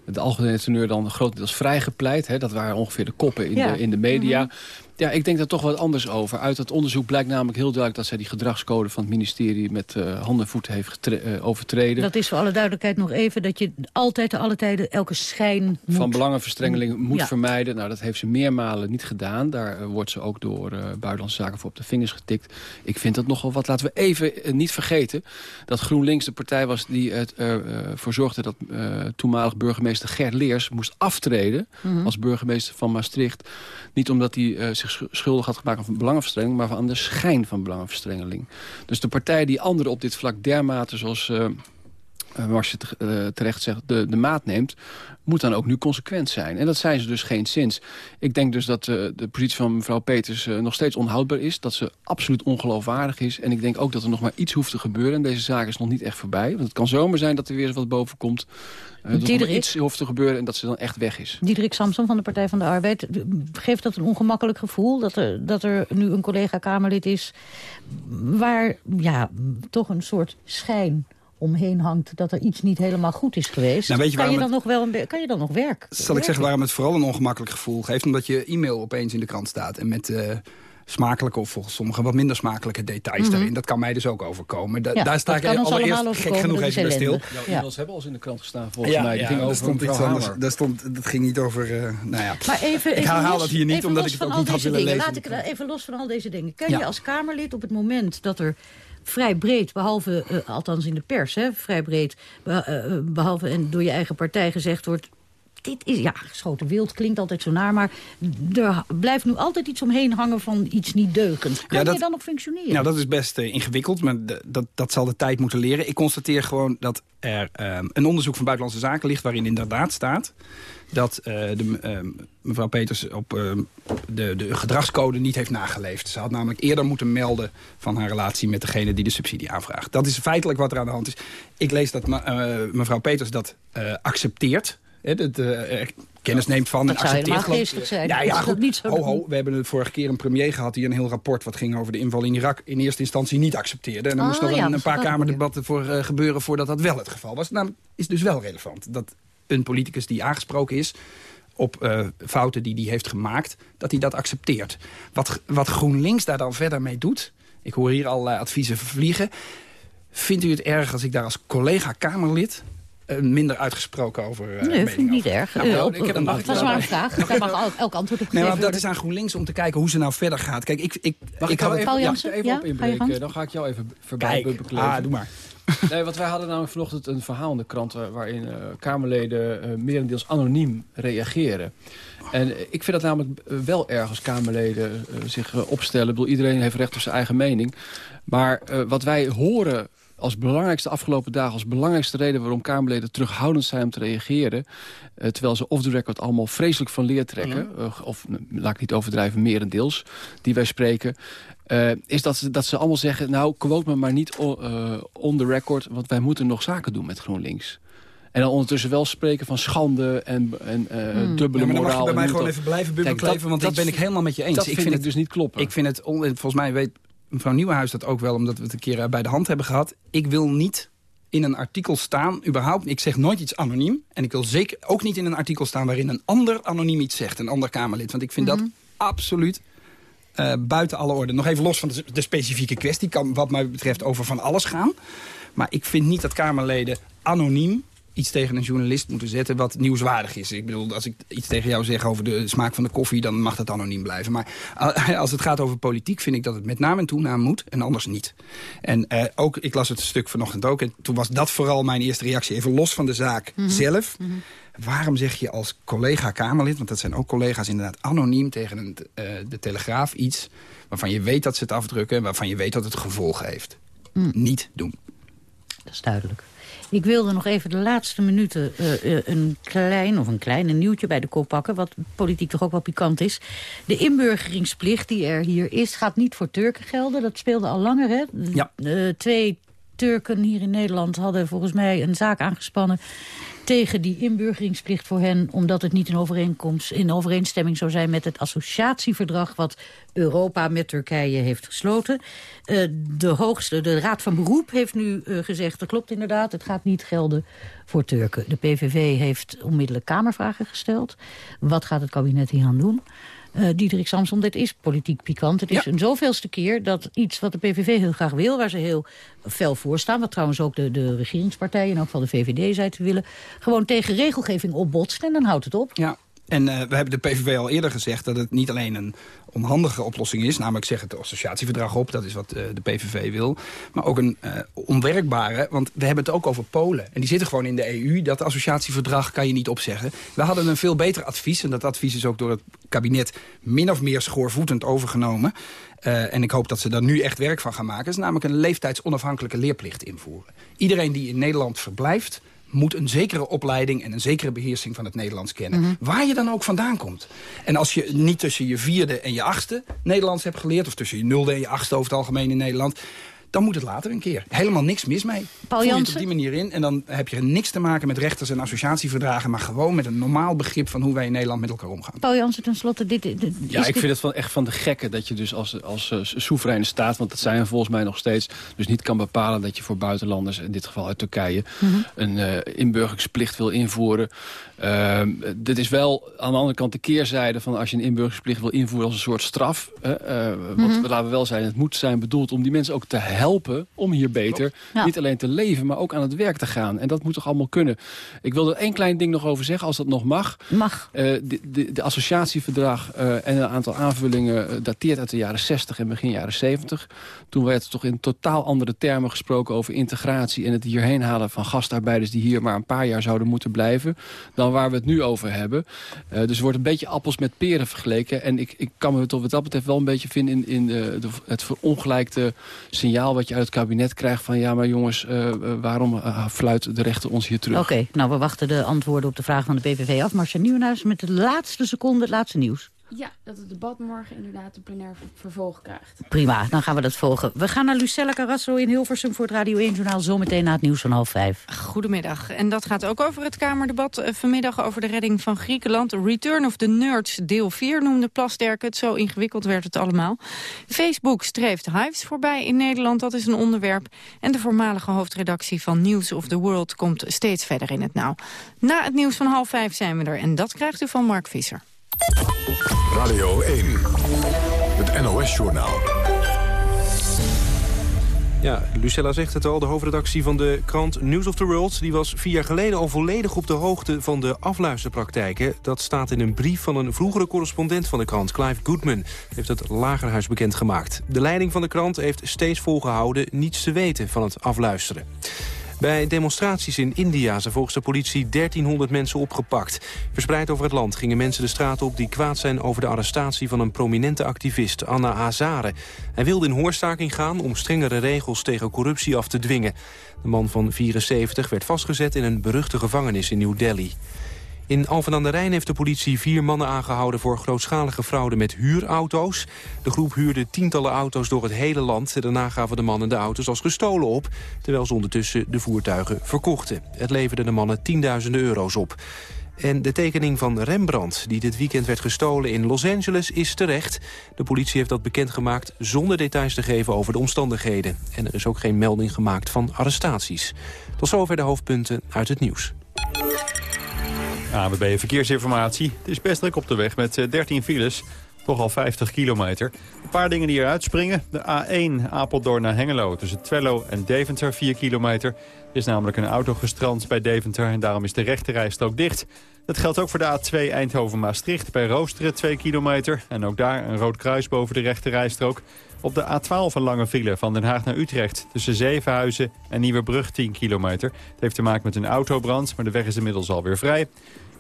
de algemene teneur dan grotendeels vrijgepleit. Hè? Dat waren ongeveer de koppen in, ja. de, in de media. Mm -hmm. Ja, ik denk daar toch wat anders over. Uit het onderzoek blijkt namelijk heel duidelijk... dat zij die gedragscode van het ministerie met uh, handen en voeten heeft uh, overtreden. Dat is voor alle duidelijkheid nog even... dat je altijd te alle tijden elke schijn moet... Van belangenverstrengeling moet ja. vermijden. Nou, dat heeft ze meermalen niet gedaan. Daar uh, wordt ze ook door Buitenlandse Zaken voor op de vingers getikt. Ik vind dat nogal wat. Laten we even niet vergeten... dat GroenLinks de partij was die ervoor zorgde... dat toenmalig burgemeester Gert Leers moest aftreden... Mm -hmm. als burgemeester van Maastricht. Niet omdat hij zich schuldig had gemaakt van belangenverstrengeling... maar van de schijn van belangenverstrengeling. Dus de partij die anderen op dit vlak dermate, zoals uh, Marcia terecht zegt, de, de maat neemt... moet dan ook nu consequent zijn. En dat zijn ze dus geen sinds. Ik denk dus dat uh, de positie van mevrouw Peters nog steeds onhoudbaar is. Dat ze absoluut ongeloofwaardig is. En ik denk ook dat er nog maar iets hoeft te gebeuren. En deze zaak is nog niet echt voorbij. Want het kan zomaar zijn dat er weer wat boven komt... Dat er iets hoeft te gebeuren en dat ze dan echt weg is. Diederik Samson van de Partij van de Arbeid. Geeft dat een ongemakkelijk gevoel? Dat er, dat er nu een collega-Kamerlid is... waar ja, toch een soort schijn omheen hangt dat er iets niet helemaal goed is geweest. Nou, weet je kan, je dan het... nog wel een, kan je dan nog werk? Zal ik zeggen waarom het vooral een ongemakkelijk gevoel geeft? Omdat je e-mail opeens in de krant staat en met... Uh, smakelijke of volgens sommigen wat minder smakelijke details mm -hmm. daarin. Dat kan mij dus ook overkomen. Da ja, daar sta ik allereerst gek genoeg even bij stil. Jouw e-mails hebben al eens in de krant gestaan volgens ja, mij. Die ja, ging over stond iets anders. Daar stond, dat ging niet over... Uh, nou ja. Maar even, ik haal los, dat hier niet, omdat ik het ook niet had willen dingen. lezen. Laat ik er even los van al deze dingen. Kan je als Kamerlid op het moment dat er vrij breed, behalve, uh, althans in de pers, hè, vrij breed, behalve en door je eigen partij gezegd wordt dit is, ja, geschoten wild klinkt altijd zo naar... maar er blijft nu altijd iets omheen hangen van iets niet deugend. Kan ja, je dan nog functioneren? Nou, dat is best uh, ingewikkeld, maar dat, dat zal de tijd moeten leren. Ik constateer gewoon dat er um, een onderzoek van Buitenlandse Zaken ligt... waarin inderdaad staat dat uh, de, uh, mevrouw Peters op uh, de, de gedragscode niet heeft nageleefd. Ze had namelijk eerder moeten melden van haar relatie met degene die de subsidie aanvraagt. Dat is feitelijk wat er aan de hand is. Ik lees dat mevrouw Peters dat accepteert. He, dat, kennis neemt van dat en accepteert. geestelijk zijn. Ja, ja, goed. Niet zo ho, ho, we hebben het vorige keer een premier gehad... die een heel rapport wat ging over de inval in Irak... in eerste instantie niet accepteerde. En er oh, moest nog ja, een, een paar kamerdebatten voor gebeuren... voordat dat wel het geval was. Nou, is dus wel relevant. Dat een politicus die aangesproken is op uh, fouten die hij heeft gemaakt, dat hij dat accepteert. Wat, wat GroenLinks daar dan verder mee doet... ik hoor hier allerlei adviezen vliegen... vindt u het erg als ik daar als collega-Kamerlid... Uh, minder uitgesproken over uh, Nee, vind ik niet erg. Nou, ik heb een dat was maar een vraag. Daar mag elk antwoord op nee, maar Dat is aan GroenLinks om te kijken hoe ze nou verder gaat. Kijk, ik, ik, mag ik, ik even, ja, even op inbreken? Dan ga ik jou even voorbij Ah, doe maar. [LAUGHS] Nee, want wij hadden namelijk vanochtend een verhaal in de krant... waarin uh, Kamerleden uh, merendeels anoniem reageren. En ik vind dat namelijk wel erg als Kamerleden uh, zich opstellen. Ik bedoel, iedereen heeft recht op zijn eigen mening. Maar wat wij horen als belangrijkste afgelopen dagen... als belangrijkste reden waarom Kamerleden terughoudend zijn om te reageren... terwijl ze off the record allemaal vreselijk van leer trekken... Mhm. of laat ik niet overdrijven, merendeels, die wij spreken... Uh, is dat ze, dat ze allemaal zeggen... nou, quote me maar niet on the record... want wij moeten nog zaken doen met GroenLinks. En dan ondertussen wel spreken van schande en, en uh, hmm. dubbele ja, maar moraal. mag je bij mij gewoon even blijven bubbelkleven, want dat ben ik helemaal met je eens. Dat ik vind het dus niet kloppen. Ik vind het, volgens mij weet mevrouw Nieuwenhuis dat ook wel... omdat we het een keer bij de hand hebben gehad. Ik wil niet in een artikel staan, überhaupt, ik zeg nooit iets anoniem... en ik wil zeker ook niet in een artikel staan waarin een ander anoniem iets zegt, een ander Kamerlid. Want ik vind dat mhm. absoluut uh, buiten alle orde. Nog even los van de, de, specifieke kwestie. Kan wat mij betreft over van alles gaan. Maar ik vind niet dat Kamerleden anoniem iets tegen een journalist moeten zetten wat nieuwswaardig is. Ik bedoel, als ik iets tegen jou zeg over de smaak van de koffie... dan mag dat anoniem blijven. Maar als het gaat over politiek vind ik dat het met naam en toenaam moet... en anders niet. En uh, ook, ik las het stuk vanochtend ook... en toen was dat vooral mijn eerste reactie. Even los van de zaak mhm. zelf... Mhm. Waarom zeg je als collega-Kamerlid, want dat zijn ook collega's inderdaad anoniem tegen een, uh, de Telegraaf iets... waarvan je weet dat ze het afdrukken en waarvan je weet dat het gevolgen heeft? Mm. Niet doen. Dat is duidelijk. Ik wilde nog even de laatste minuten uh, een klein of een klein nieuwtje bij de kop pakken... wat politiek toch ook wel pikant is. De inburgeringsplicht die er hier is, gaat niet voor Turken gelden. Dat speelde al langer, hè? Ja. twee Turken hier in Nederland hadden volgens mij een zaak aangespannen tegen die inburgeringsplicht voor hen... omdat het niet in, overeenkomst, in overeenstemming zou zijn met het associatieverdrag... wat Europa met Turkije heeft gesloten. Uh, de, hoogste, de Raad van Beroep heeft nu uh, gezegd... dat klopt inderdaad, het gaat niet gelden voor Turken. De PVV heeft onmiddellijk Kamervragen gesteld. Wat gaat het kabinet hier aan doen? Uh, Diederik Samson, dit is politiek pikant. Het is een zoveelste keer dat iets wat de PVV heel graag wil... waar ze heel fel voor staan... wat trouwens ook de, de regeringspartijen en ook van de VVD zei te willen... gewoon tegen regelgeving opbotst en dan houdt het op. Ja, en uh, we hebben de PVV al eerder gezegd dat het niet alleen een onhandige oplossing is. Namelijk zeg het associatieverdrag op, dat is wat uh, de PVV wil. Maar ook een uh, onwerkbare, want we hebben het ook over Polen. En die zitten gewoon in de EU. Dat associatieverdrag kan je niet opzeggen. We hadden een veel beter advies. En dat advies is ook door het kabinet min of meer schoorvoetend overgenomen. En ik hoop dat ze daar nu echt werk van gaan maken. Is namelijk een leeftijdsonafhankelijke leerplicht invoeren. Iedereen die in Nederland verblijft moet een zekere opleiding en een zekere beheersing van het Nederlands kennen. Mhm. Waar je dan ook vandaan komt. En als je niet tussen je vierde en je achtste Nederlands hebt geleerd... of tussen je nulde en je achtste over het algemeen in Nederland dan moet het later een keer. Helemaal niks mis mee. Paul Voel je het op die manier in en dan heb je niks te maken met rechters en associatieverdragen... maar gewoon met een normaal begrip van hoe wij in Nederland met elkaar omgaan. Paul Jansen, tenslotte, dit, dit Ja, ik vind het van, echt van de gekke dat je dus als, als uh, soevereine staat... want dat zijn we volgens mij nog steeds... dus niet kan bepalen dat je voor buitenlanders, in dit geval uit Turkije... Mhm. een uh, inburgeringsplicht wil invoeren. Uh, dit is wel aan de andere kant de keerzijde van als je een inburgeringsplicht wil invoeren als een soort straf. Uh, want mm -hmm. laten we wel zijn, het moet zijn bedoeld om die mensen ook te helpen helpen om hier beter niet alleen te leven... maar ook aan het werk te gaan. En dat moet toch allemaal kunnen. Ik wil er één klein ding nog over zeggen, als dat nog mag. Mag. de, de, de, associatieverdrag en een aantal aanvullingen... dateert uit de jaren 60 en begin jaren 70. Toen werd toch in totaal andere termen gesproken over integratie... en het hierheen halen van gastarbeiders die hier maar een paar jaar zouden moeten blijven... dan waar we het nu over hebben. Uh, dus er wordt een beetje appels met peren vergeleken. En ik, ik kan me toch wat dat betreft wel een beetje vinden... in, in de, de, het verongelijkte signaal wat je uit het kabinet krijgt... van ja, maar jongens, uh, waarom uh, fluit de rechter ons hier terug? Oké, nou we wachten de antwoorden op de vraag van de PVV af. Marcia Nieuwenhuis met de laatste seconde, het laatste nieuws. Ja, dat het debat morgen inderdaad een plenair vervolg krijgt. Prima, dan gaan we dat volgen. We gaan naar Lucella Carrasso in Hilversum voor het Radio 1-journaal... zometeen na het nieuws van half vijf. Goedemiddag. En dat gaat ook over het Kamerdebat eh, vanmiddag... over de redding van Griekenland. Return of the Nerds, deel 4 noemde Plasterk het. Zo ingewikkeld werd het allemaal. Facebook streeft Hives voorbij in Nederland, dat is een onderwerp. En de voormalige hoofdredactie van News of the World... komt steeds verder in het nauw. Na het nieuws van half vijf zijn we er. En dat krijgt u van Mark Visser. Radio 1, het NOS-journaal. Ja, Lucella zegt het al, de hoofdredactie van de krant News of the World... die was vier jaar geleden al volledig op de hoogte van de afluisterpraktijken. Dat staat in een brief van een vroegere correspondent van de krant, Clive Goodman. Heeft het Lagerhuis bekendgemaakt. De leiding van de krant heeft steeds volgehouden niets te weten van het afluisteren. Bij demonstraties in India zijn volgens de politie 1300 mensen opgepakt. Verspreid over het land gingen mensen de straat op die kwaad zijn over de arrestatie van een prominente activist, Anna Azare. Hij wilde in hoorstaking gaan om strengere regels tegen corruptie af te dwingen. De man van 74 werd vastgezet in een beruchte gevangenis in New Delhi. In Alphen aan de Rijn heeft de politie vier mannen aangehouden... voor grootschalige fraude met huurauto's. De groep huurde tientallen auto's door het hele land. Daarna gaven de mannen de auto's als gestolen op... terwijl ze ondertussen de voertuigen verkochten. Het leverde de mannen tienduizenden euro's op. En de tekening van Rembrandt, die dit weekend werd gestolen in Los Angeles, is terecht. De politie heeft dat bekendgemaakt zonder details te geven over de omstandigheden. En er is ook geen melding gemaakt van arrestaties. Tot zover de hoofdpunten uit het nieuws. ABB Verkeersinformatie. Het is best druk op de weg met 13 eh, files. Toch al 50 kilometer. Een paar dingen die eruit springen. De A1 Apeldoorn naar Hengelo tussen Twello en Deventer 4 kilometer. Er is namelijk een auto gestrand bij Deventer en daarom is de rechterrijstrook dicht. Dat geldt ook voor de A2 Eindhoven-Maastricht bij Roosteren 2 kilometer. En ook daar een rood kruis boven de rechterrijstrook. Op de A12 een lange file van Den Haag naar Utrecht. Tussen Zevenhuizen en Nieuwebrug 10 kilometer. Het heeft te maken met een autobrand, maar de weg is inmiddels alweer vrij.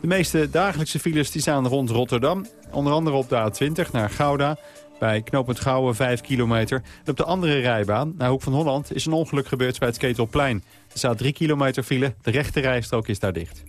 De meeste dagelijkse files die staan rond Rotterdam. Onder andere op de A20 naar Gouda. Bij knooppunt Gouwen 5 kilometer. En op de andere rijbaan, naar Hoek van Holland, is een ongeluk gebeurd bij het Ketelplein. Er staat 3 kilometer file. De rechte rijstrook is daar dicht.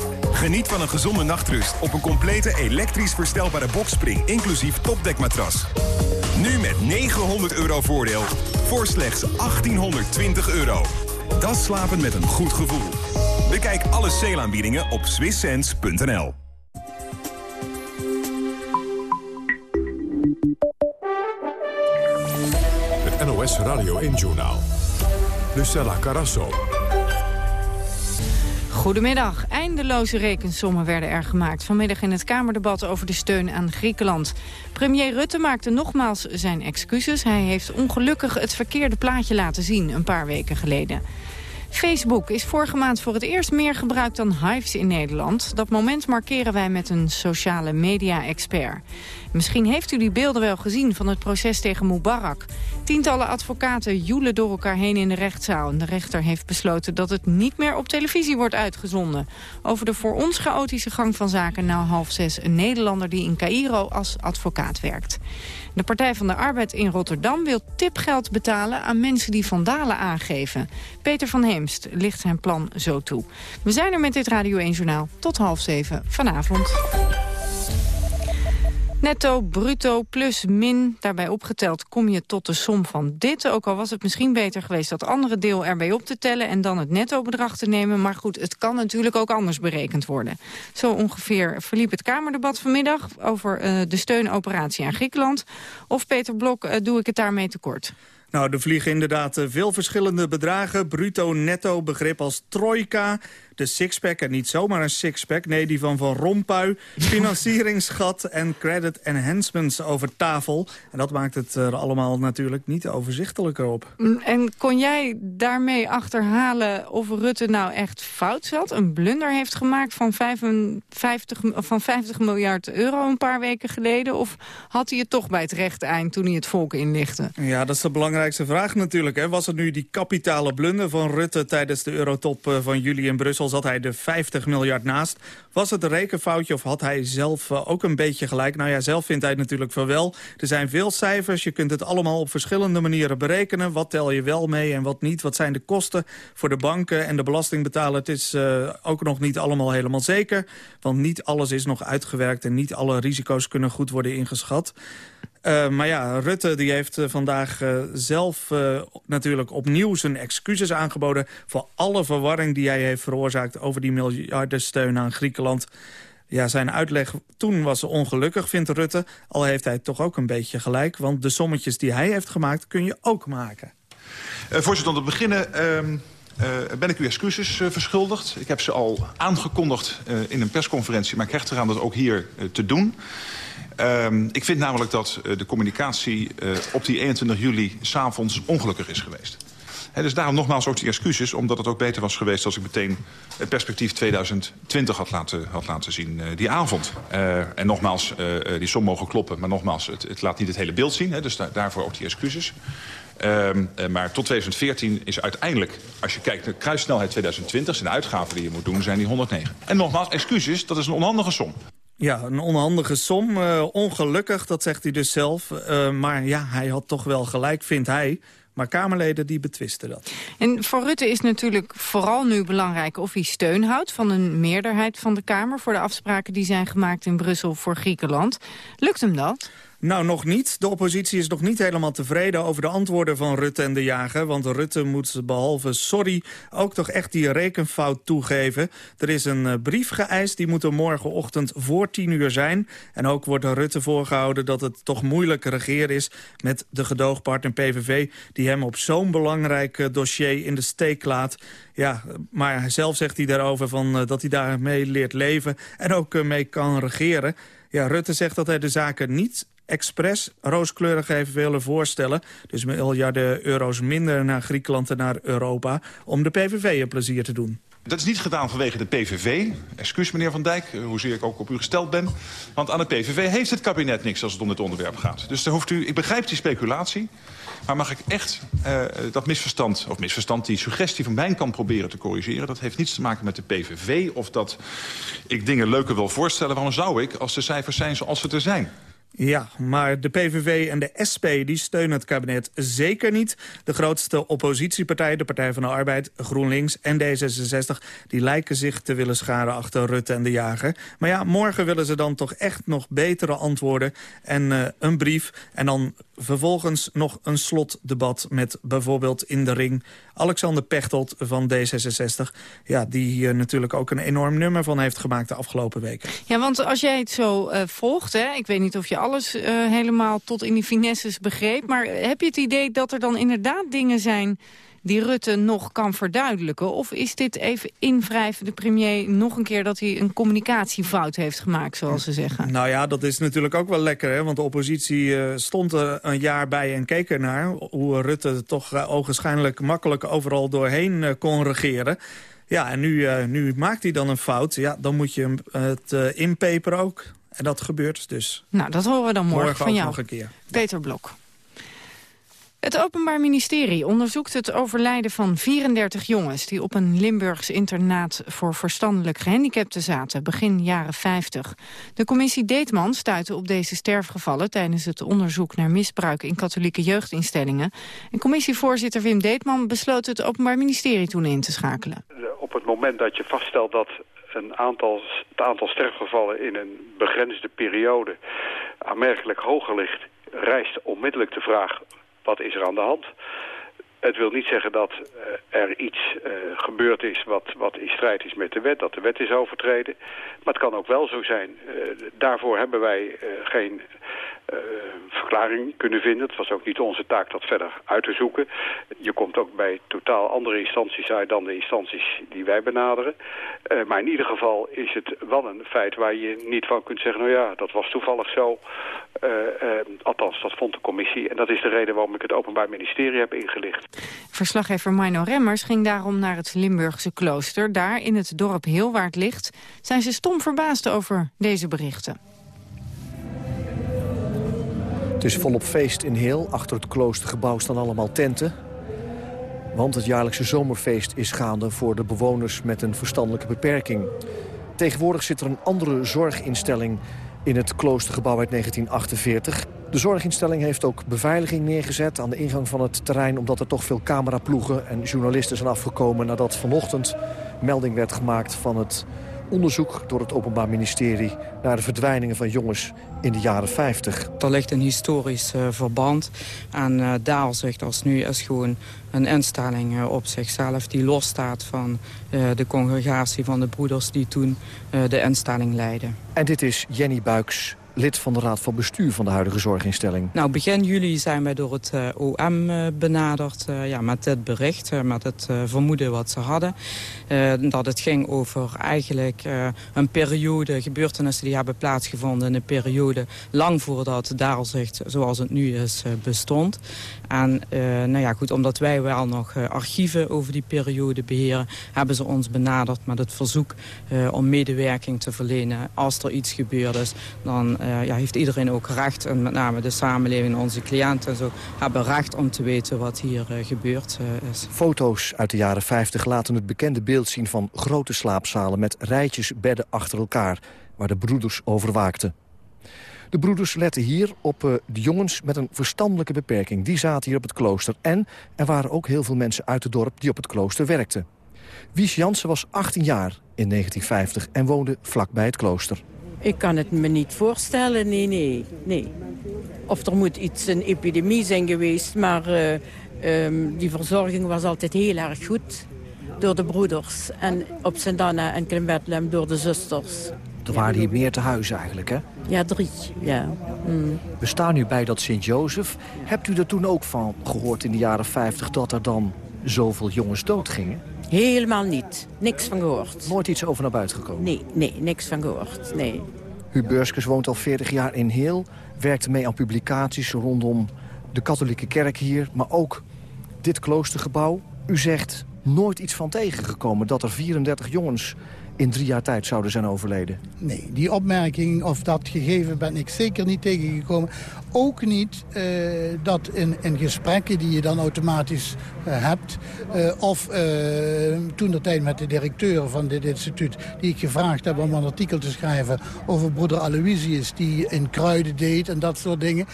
Geniet van een gezonde nachtrust op een complete elektrisch verstelbare bokspring... inclusief topdekmatras. Nu met 900 euro voordeel voor slechts 1820 euro. Dat slapen met een goed gevoel. Bekijk alle sale op swisssense.nl. Het NOS Radio 1-journaal. Lucella Carasso. Goedemiddag. Eindeloze rekensommen werden er gemaakt vanmiddag in het Kamerdebat over de steun aan Griekenland. Premier Rutte maakte nogmaals zijn excuses. Hij heeft ongelukkig het verkeerde plaatje laten zien een paar weken geleden. Facebook is vorige maand voor het eerst meer gebruikt dan Hives in Nederland. Dat moment markeren wij met een sociale media-expert. Misschien heeft u die beelden wel gezien van het proces tegen Mubarak. Tientallen advocaten joelen door elkaar heen in de rechtszaal. De rechter heeft besloten dat het niet meer op televisie wordt uitgezonden. Over de voor ons chaotische gang van zaken nou half zes... een Nederlander die in Cairo als advocaat werkt. De Partij van de Arbeid in Rotterdam wil tipgeld betalen aan mensen die vandalen aangeven. Peter van Heemst ligt zijn plan zo toe. We zijn er met dit Radio 1 Journaal tot half zeven vanavond. Netto, bruto, plus, min, daarbij opgeteld kom je tot de som van dit. Ook al was het misschien beter geweest dat andere deel erbij op te tellen... en dan het netto-bedrag te nemen. Maar goed, het kan natuurlijk ook anders berekend worden. Zo ongeveer verliep het Kamerdebat vanmiddag... over uh, de steunoperatie aan Griekenland. Of Peter Blok, uh, doe ik het daarmee tekort? Nou, er vliegen inderdaad eh, veel verschillende bedragen. Bruto, netto, begrip als trojka, de sixpack en niet zomaar een sixpack. Nee, die van Van Rompuy, [LAUGHS] financieringsgat en credit enhancements over tafel. En dat maakt het er allemaal natuurlijk niet overzichtelijker op. Mm, en kon jij daarmee achterhalen of Rutte nou echt fout zat? Een blunder heeft gemaakt van 55, van 50 miljard euro een paar weken geleden? Of had hij het toch bij het rechte eind toen hij het volk inlichtte? Ja, dat is de belangrijkste vraag natuurlijk. Hè. Was het nu die kapitale blunder van Rutte tijdens de eurotop eh, van juli in Brussel? Zat hij de 50 miljard naast. Was het een rekenfoutje of had hij zelf eh, ook een beetje gelijk? Nou ja, zelf vindt hij natuurlijk van wel. Er zijn veel cijfers, je kunt het allemaal op verschillende manieren berekenen. Wat tel je wel mee en wat niet? Wat zijn de kosten voor de banken en de belastingbetaler? Het is uh, ook nog niet allemaal helemaal zeker. Want niet alles is nog uitgewerkt en niet alle risico's kunnen goed worden ingeschat. Uh, maar ja, Rutte die heeft uh, vandaag uh, zelf natuurlijk opnieuw zijn excuses aangeboden... voor alle verwarring die hij heeft veroorzaakt over die miljardensteun aan Griekenland. Ja, zijn uitleg toen was ongelukkig, vindt Rutte. Al heeft hij toch ook een beetje gelijk. Want de sommetjes die hij heeft gemaakt kun je ook maken. voorzitter, om te beginnen... Ehm, ben ik u excuses verschuldigd. Ik heb ze al aangekondigd in een persconferentie... maar ik hecht eraan dat ook hier te doen. Um, ik vind namelijk dat de communicatie uh, op die 21 juli s'avonds ongelukkig is geweest. Dus daarom nogmaals ook die excuses, omdat het ook beter was geweest... als ik meteen het perspectief 2020 had laten, had laten zien uh, die avond. Uh, en nogmaals, uh, die som mogen kloppen, maar nogmaals, het, laat niet het hele beeld zien. Dus da daarvoor ook die excuses. Um, maar tot 2014 is uiteindelijk, als je kijkt naar kruissnelheid 2020... zijn de uitgaven die je moet doen, zijn die 109. En nogmaals, excuses, dat is een onhandige som. Ja, een onhandige som. Ongelukkig, dat zegt hij dus zelf. Maar ja, hij had toch wel gelijk, vindt hij. Maar Kamerleden die betwisten dat. En voor Rutte is natuurlijk vooral nu belangrijk of hij steun houdt... van een meerderheid van de Kamer voor de afspraken die zijn gemaakt in Brussel voor Griekenland. Lukt hem dat? Nou, nog niet. De oppositie is nog niet helemaal tevreden over de antwoorden van Rutte en de Jager. Want Rutte moet behalve sorry ook toch echt die rekenfout toegeven. Er is een uh, brief geëist, die moet er morgenochtend voor tien uur zijn. En ook wordt Rutte voorgehouden dat het toch moeilijk regeren is... met de gedoogpartner PVV, die hem op zo'n belangrijk uh, dossier in de steek laat. Ja, maar zelf zegt hij daarover van, uh, dat hij daarmee leert leven... en ook mee kan regeren. Ja, Rutte zegt dat hij de zaken niet expres rooskleurig even willen voorstellen. Dus miljarden euro's minder naar Griekenland en naar Europa... om de PVV een plezier te doen. Dat is niet gedaan vanwege de PVV. Excuus, meneer Van Dijk, hoezeer ik ook op u gesteld ben. Want aan de PVV heeft het kabinet niks als het om dit onderwerp gaat. Dus dan hoeft u, ik begrijp die speculatie. Maar mag ik echt uh, dat misverstand, of misverstand, die suggestie van mijn kant proberen te corrigeren? Dat heeft niets te maken met de PVV of dat ik dingen leuker wil voorstellen. Waarom zou ik, als de cijfers zijn zoals ze er zijn? Ja, maar de PVV en de SP die steunen het kabinet zeker niet. De grootste oppositiepartij, de Partij van de Arbeid, GroenLinks en D66... die lijken zich te willen scharen achter Rutte en de Jager. Maar ja, morgen willen ze dan toch echt nog betere antwoorden en uh, een brief... en dan vervolgens nog een slotdebat met bijvoorbeeld in de ring... Alexander Pechtold van D66, ja, die hier natuurlijk ook een enorm nummer van heeft gemaakt de afgelopen weken. Ja, want als jij het zo uh, volgt, hè, ik weet niet of je alles uh, helemaal tot in die finesses begreep... maar heb je het idee dat er dan inderdaad dingen zijn die Rutte nog kan verduidelijken? Of is dit even invrijven de premier nog een keer dat hij een communicatiefout heeft gemaakt, zoals ze zeggen? Nou ja, dat is natuurlijk ook wel lekker, hè? want de oppositie uh, stond er een jaar bij en keek ernaar. Hoe Rutte toch uh, ogenschijnlijk makkelijk overal doorheen uh, kon regeren. Ja, en nu, nu maakt hij dan een fout. Ja, dan moet je het inpeperen ook. En dat gebeurt dus. Nou, dat horen we dan morgen, morgen van jou. nog een keer. Peter Blok. Het Openbaar Ministerie onderzoekt het overlijden van 34 jongens... die op een Limburgs internaat voor verstandelijk gehandicapten zaten... begin jaren 50. De commissie Deetman stuitte op deze sterfgevallen... tijdens het onderzoek naar misbruik in katholieke jeugdinstellingen. En commissievoorzitter Wim Deetman besloot het Openbaar Ministerie toen in te schakelen. Op het moment dat je vaststelt dat een aantal, het aantal sterfgevallen in een begrensde periode aanmerkelijk hoger ligt, rijst onmiddellijk de vraag, wat is er aan de hand? Het wil niet zeggen dat uh, er iets uh, gebeurd is wat, wat in strijd is met de wet, dat de wet is overtreden. Maar het kan ook wel zo zijn. Uh, daarvoor hebben wij geen verklaring kunnen vinden. Het was ook niet onze taak dat verder uit te zoeken. Je komt ook bij totaal andere instanties uit dan de instanties die wij benaderen. maar in ieder geval is het wel een feit waar je niet van kunt zeggen... nou ja, dat was toevallig zo. althans, dat vond de commissie. En dat is de reden waarom ik het Openbaar Ministerie heb ingelicht. Verslaggever Mino Remmers ging daarom naar het Limburgse klooster. Daar, in het dorp Heel, waar het ligt, zijn ze stom verbaasd over deze berichten. Het is volop feest in Heel. Achter het kloostergebouw staan allemaal tenten. Want het jaarlijkse zomerfeest is gaande voor de bewoners met een verstandelijke beperking. Tegenwoordig zit er een andere zorginstelling in het kloostergebouw uit 1948. De zorginstelling heeft ook beveiliging neergezet aan de ingang van het terrein... omdat er toch veel cameraploegen en journalisten zijn afgekomen... nadat vanochtend melding werd gemaakt van het onderzoek door het Openbaar Ministerie... naar de verdwijningen van jongens in de jaren 50. Er ligt een historisch uh, verband. En uh, Daalzicht als nu is gewoon een instelling uh, op zichzelf... die losstaat van de congregatie van de broeders die toen de instelling leidden. En dit is Jenny Buiks, lid van de raad van bestuur van de huidige zorginstelling. Nou, begin juli zijn wij door het eh, OM eh, benaderd uh, ja, met dit bericht, met het vermoeden wat ze hadden. dat het ging over eigenlijk een periode, gebeurtenissen die hebben plaatsgevonden in een periode lang voordat Daarzicht zoals het nu is bestond. En nou ja, goed, omdat wij wel nog archieven over die periode beheren, hebben ze ons benaderd met het verzoek om medewerking te verlenen. Als er iets gebeurd is, dan uh, ja, heeft iedereen ook recht, en met name de samenleving, onze cliënten en zo, hebben recht om te weten wat hier uh, gebeurd uh, is. Foto's uit de jaren 50 laten het bekende beeld zien van grote slaapzalen met rijtjes bedden achter elkaar, waar de broeders over waakten. De broeders letten hier op de jongens met een verstandelijke beperking. Die zaten hier op het klooster. En er waren ook heel veel mensen uit het dorp die op het klooster werkten. Wies Jansen was 18 jaar in 1950 en woonde vlakbij het klooster. Ik kan het me niet voorstellen, nee, nee, nee. Of er moet iets, een epidemie zijn geweest, maar uh, um, die verzorging was altijd heel erg goed door de broeders. En op Sint-Anna en Klein door de zusters. Er waren hier meer te huis eigenlijk, hè? Ja, drie, ja. Mm. We staan nu bij dat Sint-Jozef. Hebt u er toen ook van gehoord in de jaren 50 dat er dan zoveel jongens doodgingen? Helemaal niet. Niks van gehoord. Nooit iets over naar buiten gekomen? Nee, nee, niks van gehoord. Nee. Huub Beurskes woont al 40 jaar in Heel. Werkte mee aan publicaties rondom de katholieke kerk hier. Maar ook dit kloostergebouw. U zegt nooit iets van tegengekomen dat er 34 jongens in drie jaar tijd zouden zijn overleden. Nee, die opmerking of dat gegeven ben ik zeker niet tegengekomen. Ook niet uh, dat in, in gesprekken die je dan automatisch uh, hebt... Uh, of toen de tijd met de directeur van dit instituut... die ik gevraagd heb om een artikel te schrijven over broeder Aloysius... die in kruiden deed en dat soort dingen.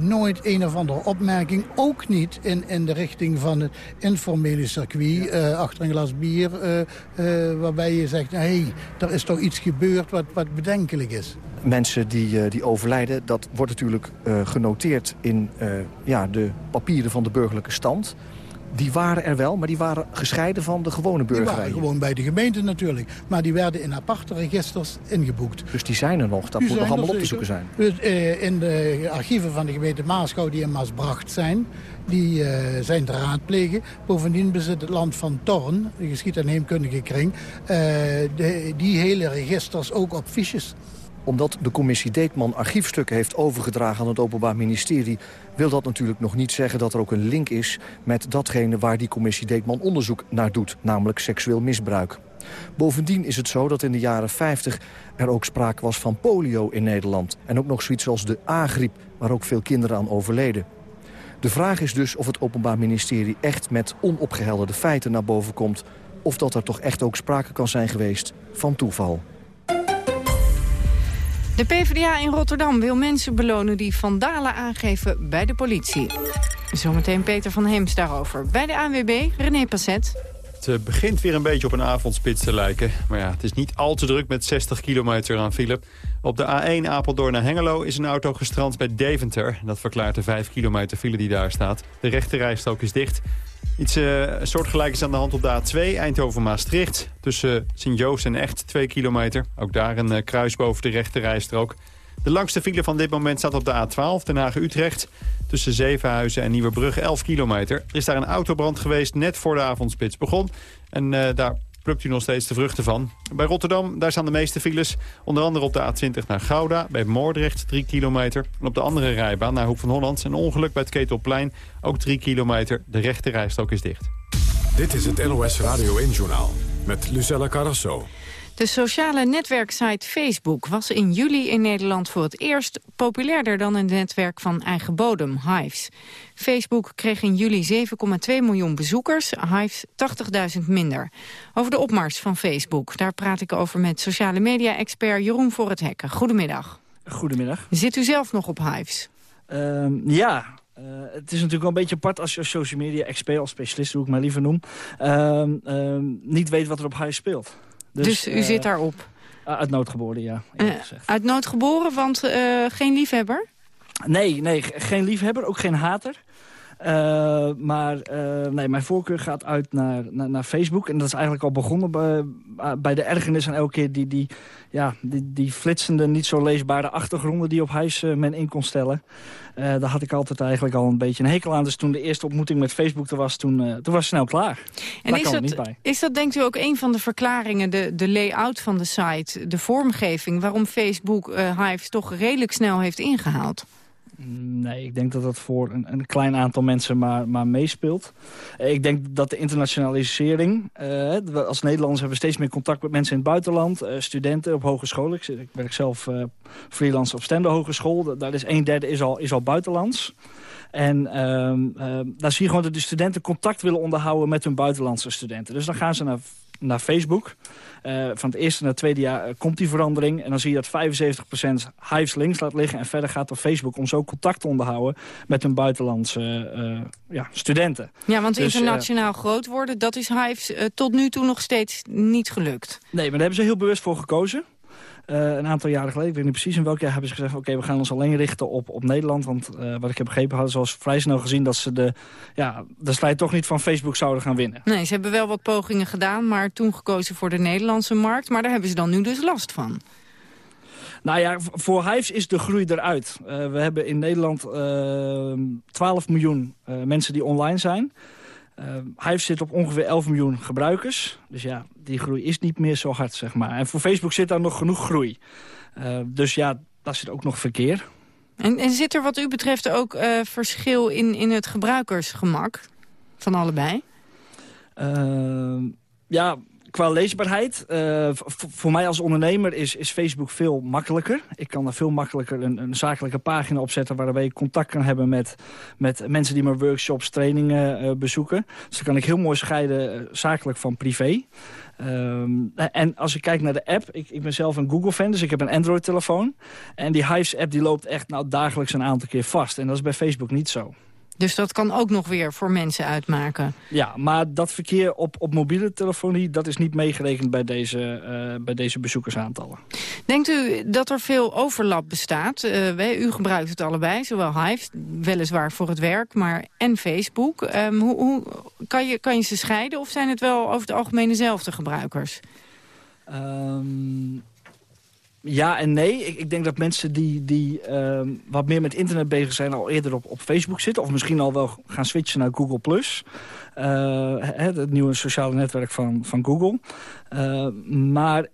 nooit een of andere opmerking. Ook niet in, in de richting van het informele circuit... achter een glas bier, waarbij je zegt hé, hey, er is toch iets gebeurd wat, wat bedenkelijk is. Mensen die, uh, die overlijden, dat wordt natuurlijk uh, genoteerd in uh, ja, de papieren van de burgerlijke stand. Die waren er wel, maar die waren gescheiden van de gewone burgerij. Die waren gewoon bij de gemeente natuurlijk. Maar die werden in aparte registers ingeboekt. Dus die zijn er nog, dat die moet nog allemaal op te zoeken zijn. Dus, in de archieven van de gemeente Maasgouw die in Maasbracht zijn... Die uh, zijn te raadplegen. Bovendien bezit het land van Torn, de geschied- heemkundige kring... De, die hele registers ook op fiches omdat de commissie Deekman archiefstukken heeft overgedragen aan het Openbaar Ministerie... wil dat natuurlijk nog niet zeggen dat er ook een link is... met datgene waar die commissie Deekman onderzoek naar doet, namelijk seksueel misbruik. Bovendien is het zo dat in de jaren 50 er ook sprake was van polio in Nederland. En ook nog zoiets als de A-griep, waar ook veel kinderen aan overleden. De vraag is dus of het Openbaar Ministerie echt met onopgehelderde feiten naar boven komt... of dat er toch echt ook sprake kan zijn geweest van toeval. De PvdA in Rotterdam wil mensen belonen die vandalen aangeven bij de politie. Zometeen Peter van Heems daarover. Bij de ANWB, René Passet. Het eh, begint weer een beetje op een avondspits te lijken. Maar ja, het is niet al te druk met 60 kilometer aan file. Op de A1 Apeldoorn naar Hengelo is een auto gestrand bij Deventer. Dat verklaart de 5 kilometer file die daar staat. De rechte rijstrook is dicht. Iets uh, soortgelijks aan de hand op de A2 Eindhoven-Maastricht. Tussen Sint-Joost en Echt 2 kilometer. Ook daar een uh, kruis boven de rechte rijstrook. De langste file van dit moment staat op de A12 Den Haag-Utrecht. Tussen Zevenhuizen en Nieuwebrug 11 kilometer. Er is daar een autobrand geweest net voor de avondspits begon. En uh, daar plukt u nog steeds de vruchten van. Bij Rotterdam, daar staan de meeste files. Onder andere op de A20 naar Gouda, bij Moordrecht 3 kilometer. En op de andere rijbaan naar Hoek van Holland... een ongeluk bij het Ketelplein, ook 3 kilometer. De rechte rijstrook is dicht. Dit is het NOS Radio 1-journaal met Lucella Carrasso. De sociale netwerksite Facebook was in juli in Nederland voor het eerst populairder dan een netwerk van eigen bodem, Hives. Facebook kreeg in juli 7,2 miljoen bezoekers, Hives 80.000 minder. Over de opmars van Facebook, daar praat ik over met sociale media-expert Jeroen voor het Hekken. Goedemiddag. Goedemiddag. Zit u zelf nog op Hives? Uh, ja, uh, het is natuurlijk wel een beetje apart als je als social media expert of specialist, hoe ik maar liever noem, uh, niet weet wat er op Hives speelt. Dus, dus u zit daarop? Uit nood geboren, ja. uit nood geboren, want geen liefhebber? Nee, nee, geen liefhebber, ook geen hater. Uh, maar uh, nee, mijn voorkeur gaat uit naar, naar, naar, Facebook. En dat is eigenlijk al begonnen bij, bij de ergernis aan elke keer die, die, ja, die, die flitsende, niet zo leesbare achtergronden die op huis uh, men in kon stellen. daar had ik altijd eigenlijk al een beetje een hekel aan. Dus toen de eerste ontmoeting met Facebook er was, toen, toen was het snel klaar. En is dat, niet bij. is dat denkt u ook een van de verklaringen, de, de layout van de site, de vormgeving, waarom Facebook Hives toch redelijk snel heeft ingehaald? Nee, ik denk dat dat voor een, een klein aantal mensen maar, maar meespeelt. Eh, ik denk dat de internationalisering... Uh, als Nederlanders hebben we steeds meer contact met mensen in het buitenland. Uh, studenten op hogescholen. Ik, ik werk zelf freelance op Stende Hogeschool. Daar is een derde is al, is al buitenlands. En ehm, daar zie je gewoon dat de studenten contact willen onderhouden met hun buitenlandse studenten. Dus dan gaan ze naar, naar Facebook. Uh, van het eerste naar het tweede jaar uh, komt die verandering. En dan zie je dat 75% Hives links laat liggen. En verder gaat op Facebook om zo contact te onderhouden met hun buitenlandse uh, ja, studenten. Ja, want dus, internationaal groot worden, dat is Hives tot nu toe nog steeds niet gelukt. Nee, maar daar hebben ze heel bewust voor gekozen. Uh, een aantal jaren geleden, ik weet niet precies in welk jaar, hebben ze gezegd... oké, we gaan ons alleen richten op, op Nederland. Want uh, wat ik heb begrepen hadden ze al vrij snel gezien... dat ze de, ja, de strijd toch niet van Facebook zouden gaan winnen. Nee, ze hebben wel wat pogingen gedaan, maar toen gekozen voor de Nederlandse markt. Maar daar hebben ze dan nu dus last van. Nou ja, voor Hives is de groei eruit. Uh, we hebben in Nederland 12 miljoen mensen die online zijn... Uh, Hive zit op ongeveer 11 miljoen gebruikers. Dus ja, die groei is niet meer zo hard, zeg maar. En voor Facebook zit daar nog genoeg groei. Uh, dus ja, daar zit ook nog verkeer. En, en zit er wat u betreft ook uh, verschil in, in het gebruikersgemak van allebei? ja, qua leesbaarheid, uh, voor mij als ondernemer is, is Facebook veel makkelijker. Ik kan er veel makkelijker een, een zakelijke pagina opzetten... waarbij ik contact kan hebben met, met mensen die mijn workshops, trainingen uh, bezoeken. Dus dan kan ik heel mooi scheiden uh, zakelijk van privé. Um, en als ik kijk naar de app, ik, ik ben zelf een Google-fan, dus ik heb een Android-telefoon. En die Hives-app die loopt echt nou, dagelijks een aantal keer vast. En dat is bij Facebook niet zo. Dus dat kan ook nog weer voor mensen uitmaken. Ja, maar dat verkeer op, op mobiele telefonie... dat is niet meegerekend bij deze, uh, bij deze bezoekersaantallen. Denkt u dat er veel overlap bestaat? Uh, u gebruikt het allebei, zowel Hive, weliswaar voor het werk... maar en Facebook. Um, hoe, hoe, kan, je, kan je ze scheiden of zijn het wel over het algemeen dezelfde gebruikers? Um, ja en nee. Ik, ik, denk dat mensen die, die uh, wat meer met internet bezig zijn... al eerder op, op Facebook zitten. Of misschien al wel gaan switchen naar Google+. Plus. Uh, het nieuwe sociale netwerk van, van Google. Uh, maar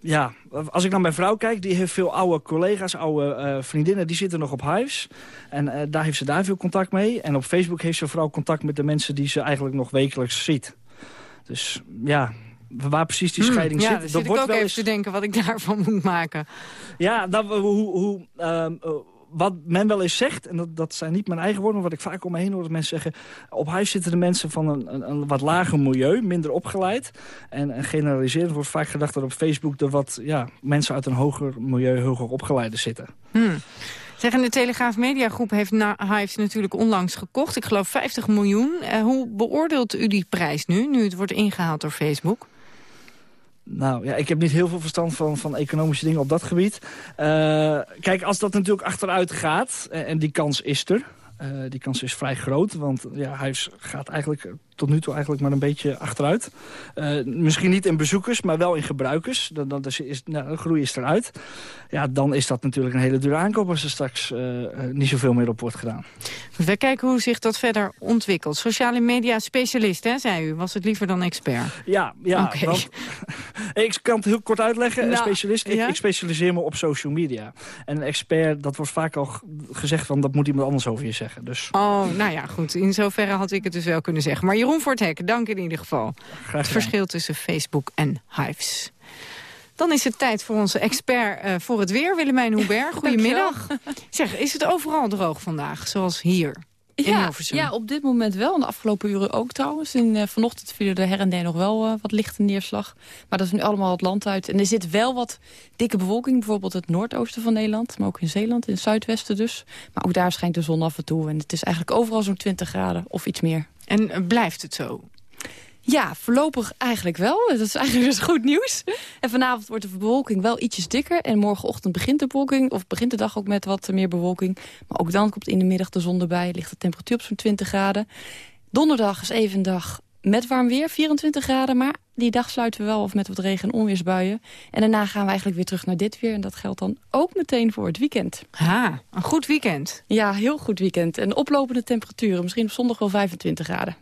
ja, als ik naar mijn vrouw kijk, die heeft veel oude collega's, oude uh, vriendinnen, die zitten nog op Hives. En daar heeft ze daar veel contact mee. En op Facebook heeft ze vooral contact met de mensen die ze eigenlijk nog wekelijks ziet. Dus ja, waar precies die hmm, scheiding ja, zit. dat zit ik ook even eens... te denken wat ik daarvan moet maken. Ja, dat, hoe, hoe, uh, wat men wel eens zegt, en dat, dat zijn niet mijn eigen woorden... maar wat ik vaak om me heen hoor dat mensen zeggen... op huis zitten de mensen van een, een, een wat lager milieu, minder opgeleid. En, en generaliserend wordt vaak gedacht dat op Facebook... er wat ja, mensen uit een hoger milieu, hoger opgeleide zitten. Hmm. Zeg, de Telegraaf Mediagroep heeft Hives natuurlijk onlangs gekocht. Ik geloof 50 miljoen. Uh, hoe beoordeelt u die prijs nu, nu het wordt ingehaald door Facebook? Nou ja, ik heb niet heel veel verstand van, van economische dingen op dat gebied. Uh, kijk, als dat natuurlijk achteruit gaat, en die kans is er... Uh, die kans is vrij groot, want ja, hij gaat eigenlijk tot nu toe eigenlijk maar een beetje achteruit. Uh, misschien niet in bezoekers, maar wel in gebruikers. Dan, dan is, nou, de groei is eruit. Ja, dan is dat natuurlijk een hele dure aankoop als er straks uh, niet zoveel meer op wordt gedaan. We kijken hoe zich dat verder ontwikkelt. Sociale media specialist, hè, zei u. Was het liever dan expert? Ja, ja okay. want, [LAUGHS] ik kan het heel kort uitleggen. Nou, specialist, ik, ja? ik, specialiseer me op social media. En een expert, dat wordt vaak al gezegd van dat moet iemand anders over je zeggen. Dus. Oh, nou ja, goed. In zoverre had ik het dus wel kunnen zeggen. Maar je Jeroen Voorthek, dank in ieder geval. Het verschil tussen Facebook en Hives. Dan is het tijd voor onze expert uh, voor het weer, Willemijn Hubert. [LAUGHS] Goedemiddag. zeg, is het overal droog vandaag, zoals hier? Ja, ja, op dit moment wel. En de afgelopen uren ook trouwens. In, uh, vanochtend viel er her en der nog wel uh, wat lichte neerslag. Maar dat is nu allemaal het land uit. En er zit wel wat dikke bewolking. Bijvoorbeeld het noordoosten van Nederland. Maar ook in Zeeland, in het zuidwesten dus. Maar ook daar schijnt de zon af en toe. En het is eigenlijk overal zo'n 20 graden of iets meer. En blijft het zo? Ja, voorlopig eigenlijk wel. Dat is eigenlijk dus goed nieuws. En vanavond wordt de bewolking wel ietsjes dikker. En morgenochtend begint de bewolking, of begint de dag ook met wat meer bewolking. Maar ook dan komt in de middag de zon erbij. Ligt de temperatuur op zo'n 20 graden. Donderdag is even een dag met warm weer, 24 graden. Maar die dag sluiten we wel of met wat regen- en onweersbuien. En daarna gaan we eigenlijk weer terug naar dit weer. En dat geldt dan ook meteen voor het weekend. Ha, een goed weekend. Ja, heel goed weekend. En oplopende temperaturen, misschien op zondag wel 25 graden.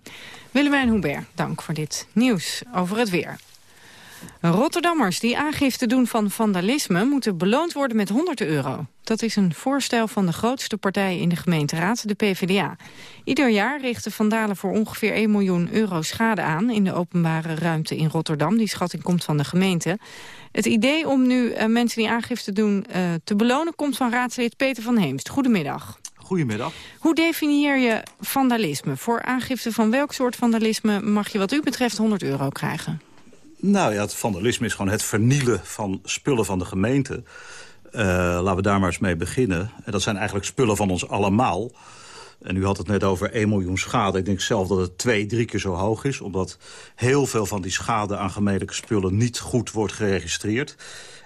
Willemijn Hubert, dank voor dit nieuws over het weer. Rotterdammers die aangifte doen van vandalisme... moeten beloond worden met 100 euro. Dat is een voorstel van de grootste partij in de gemeenteraad, de PvdA. Ieder jaar richten vandalen voor ongeveer 1 miljoen euro schade aan... in de openbare ruimte in Rotterdam. Die schatting komt van de gemeente. Het idee om nu uh, mensen die aangifte doen uh, te belonen... komt van raadslid Peter van Heemst. Goedemiddag. Goedemiddag. Hoe definieer je vandalisme? Voor aangifte van welk soort vandalisme mag je wat u betreft 100 euro krijgen? Nou ja, het vandalisme is gewoon het vernielen van spullen van de gemeente. Uh, laten we daar maar eens mee beginnen. En dat zijn eigenlijk spullen van ons allemaal. En u had het net over 1 miljoen schade. Ik denk zelf dat het twee, drie keer zo hoog is. Omdat heel veel van die schade aan gemeentelijke spullen niet goed wordt geregistreerd.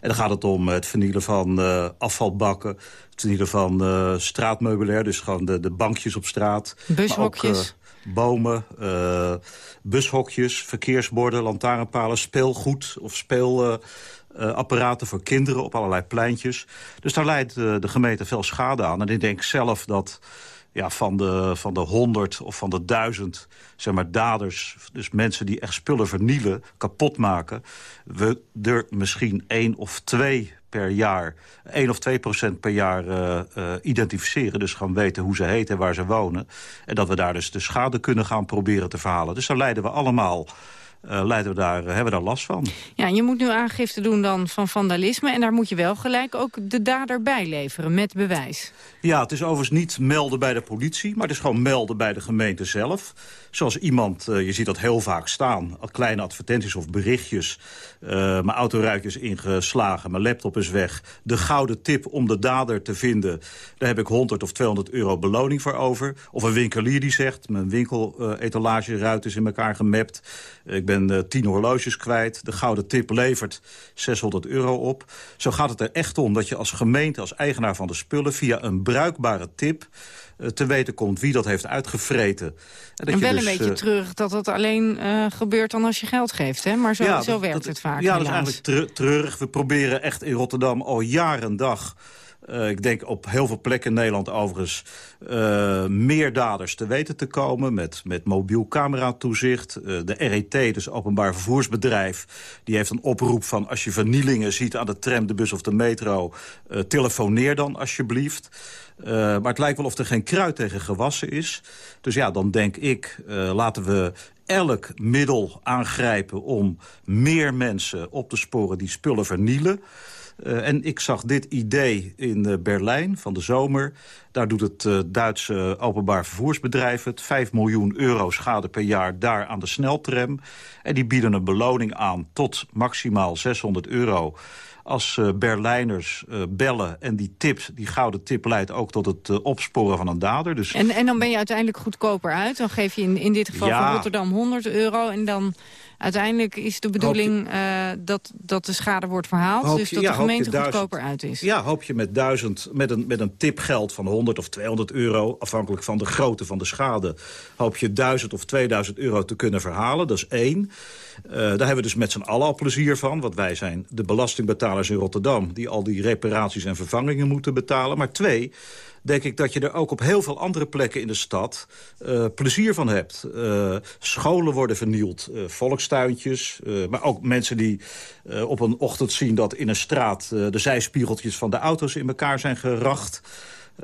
En dan gaat het om het vernielen van uh, afvalbakken. Het vernielen van uh, straatmeubilair. Dus gewoon de, de bankjes op straat. Bushokjes bomen, uh, bushokjes, verkeersborden, lantaarnpalen, speelgoed of speelapparaten voor kinderen op allerlei pleintjes. Dus daar leidt uh, de gemeente veel schade aan. En ik denk zelf dat ja, van, de, van de honderd of van de duizend zeg maar, daders... dus mensen die echt spullen vernielen, kapot maken... we er misschien één of twee per jaar, 1 of 2 procent per jaar uh, uh, identificeren. Dus gaan weten hoe ze heten en waar ze wonen. En dat we daar dus de schade kunnen gaan proberen te verhalen. Dus daar leiden we allemaal leiden we daar, hebben we daar last van. Ja, je moet nu aangifte doen dan van vandalisme... en daar moet je wel gelijk ook de dader bij leveren met bewijs. Ja, het is overigens niet melden bij de politie... maar het is gewoon melden bij de gemeente zelf. Zoals iemand, uh, je ziet dat heel vaak staan... kleine advertenties of berichtjes... Uh, mijn autoruitjes ingeslagen, mijn laptop is weg... de gouden tip om de dader te vinden... daar heb ik 100 of 200 euro beloning voor over. Of een winkelier die zegt... mijn winkeletalage is in elkaar gemapt... ik ben uh, tien horloges kwijt. De gouden tip levert 600 euro op. Zo gaat het er echt om dat je als gemeente, als eigenaar van de spullen... via een bruikbare tip te weten komt wie dat heeft uitgevreten. En, dat en wel dus, een beetje uh, terug dat dat alleen uh, gebeurt dan als je geld geeft. Hè? Maar zo, ja, zo werkt dat, het vaak, Ja, helaas. dat is eigenlijk treurig. We proberen echt in Rotterdam al jaren en dag... Uh, ik denk op heel veel plekken in Nederland overigens... Uh, meer daders te weten te komen met, met mobiel cameratoezicht. Uh, de RET, dus Openbaar Vervoersbedrijf... die heeft een oproep van als je vernielingen ziet aan de tram, de bus of de metro... telefoneer dan alsjeblieft. Maar het lijkt wel of er geen kruid tegen gewassen is. Dus ja, dan denk ik, laten we elk middel aangrijpen... om meer mensen op te sporen die spullen vernielen... Uh, en ik zag dit idee in Berlijn van de zomer. Daar doet het Duitse openbaar vervoersbedrijf het. 5 miljoen euro schade per jaar daar aan de sneltram. En die bieden een beloning aan tot maximaal 600 euro als uh, Berlijners uh, bellen en die tip, die gouden tip leidt ook tot het uh, opsporen van een dader. Dus... En, en dan ben je uiteindelijk goedkoper uit. Dan geef je in, in dit geval ja. van Rotterdam 100 euro en dan... Uiteindelijk is de bedoeling uh, dat, dat de schade wordt verhaald. Dus je, dat ja, de gemeente duizend, goedkoper uit is. Ja, hoop je met, duizend, met, een, met een tipgeld van 100 of 200 euro... afhankelijk van de grootte van de schade... hoop je 1000 of 2000 euro te kunnen verhalen. Dat is één. Uh, daar hebben we dus met z'n allen al plezier van. Want wij zijn de belastingbetalers in Rotterdam... die al die reparaties en vervangingen moeten betalen. Maar twee denk ik dat je er ook op heel veel andere plekken in de stad uh, plezier van hebt. Uh, scholen worden vernield, uh, volkstuintjes, maar ook mensen die op een ochtend zien dat in een straat de zijspiegeltjes van de auto's in elkaar zijn geracht.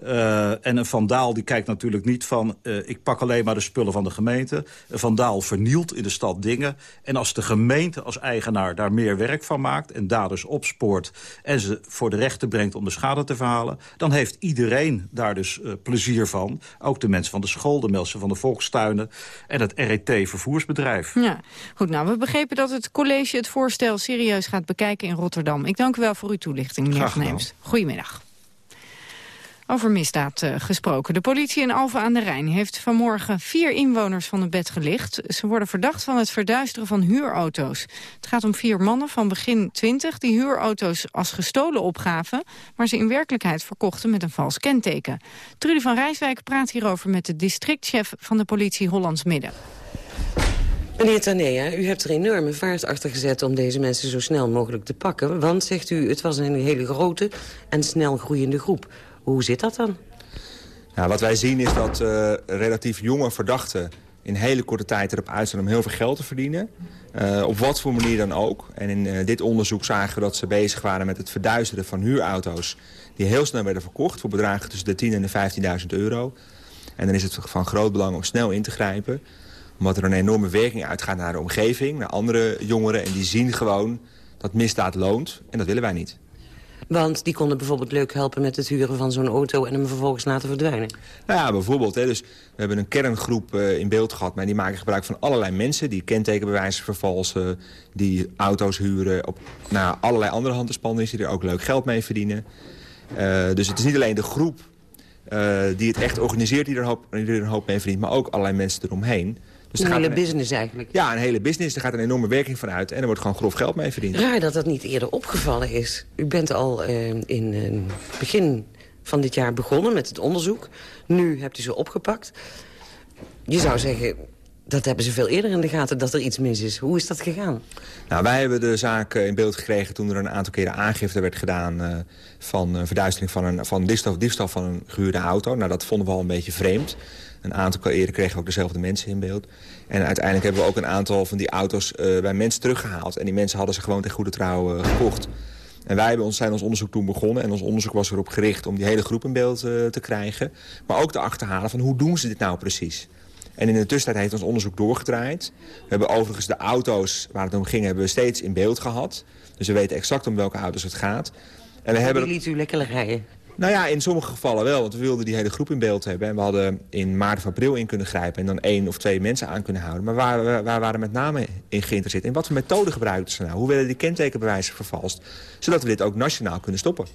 Uh, en een vandaal die kijkt natuurlijk niet van... Uh, ik pak alleen maar de spullen van de gemeente. Een vandaal vernielt in de stad dingen. En als de gemeente als eigenaar daar meer werk van maakt... en daders opspoort en ze voor de rechter brengt om de schade te verhalen... dan heeft iedereen daar dus uh, plezier van. Ook de mensen van de school, de mensen van de volkstuinen... en het RET vervoersbedrijf. Ja, goed. Nou, we begrepen dat het college het voorstel serieus gaat bekijken in Rotterdam. Ik dank u wel voor uw toelichting, meneer Van. Goedemiddag. Over misdaad uh, gesproken. De politie in Alphen aan de Rijn heeft vanmorgen vier inwoners van het bed gelicht. Ze worden verdacht van het verduisteren van huurauto's. Het gaat om vier mannen van begin 20 die huurauto's als gestolen opgaven... maar ze in werkelijkheid verkochten met een vals kenteken. Trudy van Rijswijk praat hierover met de districtchef van de politie Hollands Midden. Meneer Tanea, u hebt er enorme vaart achter gezet om deze mensen zo snel mogelijk te pakken. Want, zegt u, het was een hele grote en snel groeiende groep. Hoe zit dat dan? Nou, wat wij zien is dat uh, relatief jonge verdachten in hele korte tijd erop uit zijn om heel veel geld te verdienen. Uh, op wat voor manier dan ook. En in uh, dit onderzoek zagen we dat ze bezig waren met het verduisteren van huurauto's... die heel snel werden verkocht voor bedragen tussen de 10.000 en de 15.000 euro. En dan is het van groot belang om snel in te grijpen. Omdat er een enorme werking uitgaat naar de omgeving, naar andere jongeren. En die zien gewoon dat misdaad loont. En dat willen wij niet. Want die konden bijvoorbeeld leuk helpen met het huren van zo'n auto... en hem vervolgens laten verdwijnen. Nou ja, bijvoorbeeld. Hè, dus we hebben een kerngroep uh, in beeld gehad... maar die maken gebruik van allerlei mensen... die kentekenbewijzen vervalsen, die auto's huren... op nou, allerlei andere handelspannen die er ook leuk geld mee verdienen. Uh, dus het is niet alleen de groep uh, die het echt organiseert... die er, een hoop, die er een hoop mee verdient, maar ook allerlei mensen eromheen... Dus een hele een, business eigenlijk. Ja, een hele business. Er gaat een enorme werking van uit. En er wordt gewoon grof geld mee verdiend. Raar dat dat niet eerder opgevallen is. U bent al uh, in het uh, begin van dit jaar begonnen met het onderzoek. Nu hebt u ze opgepakt. Je zou zeggen, dat hebben ze veel eerder in de gaten dat er iets mis is. Hoe is dat gegaan? Nou, wij hebben de zaak in beeld gekregen toen er een aantal keren aangifte werd gedaan... Uh, van uh, verduistering van, een, van diefstal, diefstal van een gehuurde auto. Nou, dat vonden we al een beetje vreemd. Een aantal keer eerder kregen we ook dezelfde mensen in beeld. En uiteindelijk hebben we ook een aantal van die auto's uh, bij mensen teruggehaald. En die mensen hadden ze gewoon ten goede trouw uh, gekocht. En wij hebben ons, zijn ons onderzoek toen begonnen. En ons onderzoek was erop gericht om die hele groep in beeld uh, te krijgen. Maar ook te achterhalen van hoe doen ze dit nou precies. En in de tussentijd heeft ons onderzoek doorgedraaid. We hebben overigens de auto's waar het om ging hebben we steeds in beeld gehad. Dus we weten exact om welke auto's het gaat. En we hebben... liet u lekker rijden? Nou ja, in sommige gevallen wel, want we wilden die hele groep in beeld hebben. En we hadden in maart of april in kunnen grijpen en dan één of twee mensen aan kunnen houden. Maar waar, waar waren met name in geïnteresseerd? In wat voor methode gebruikten ze nou? Hoe werden die kentekenbewijzen vervalst? Zodat we dit ook nationaal kunnen stoppen.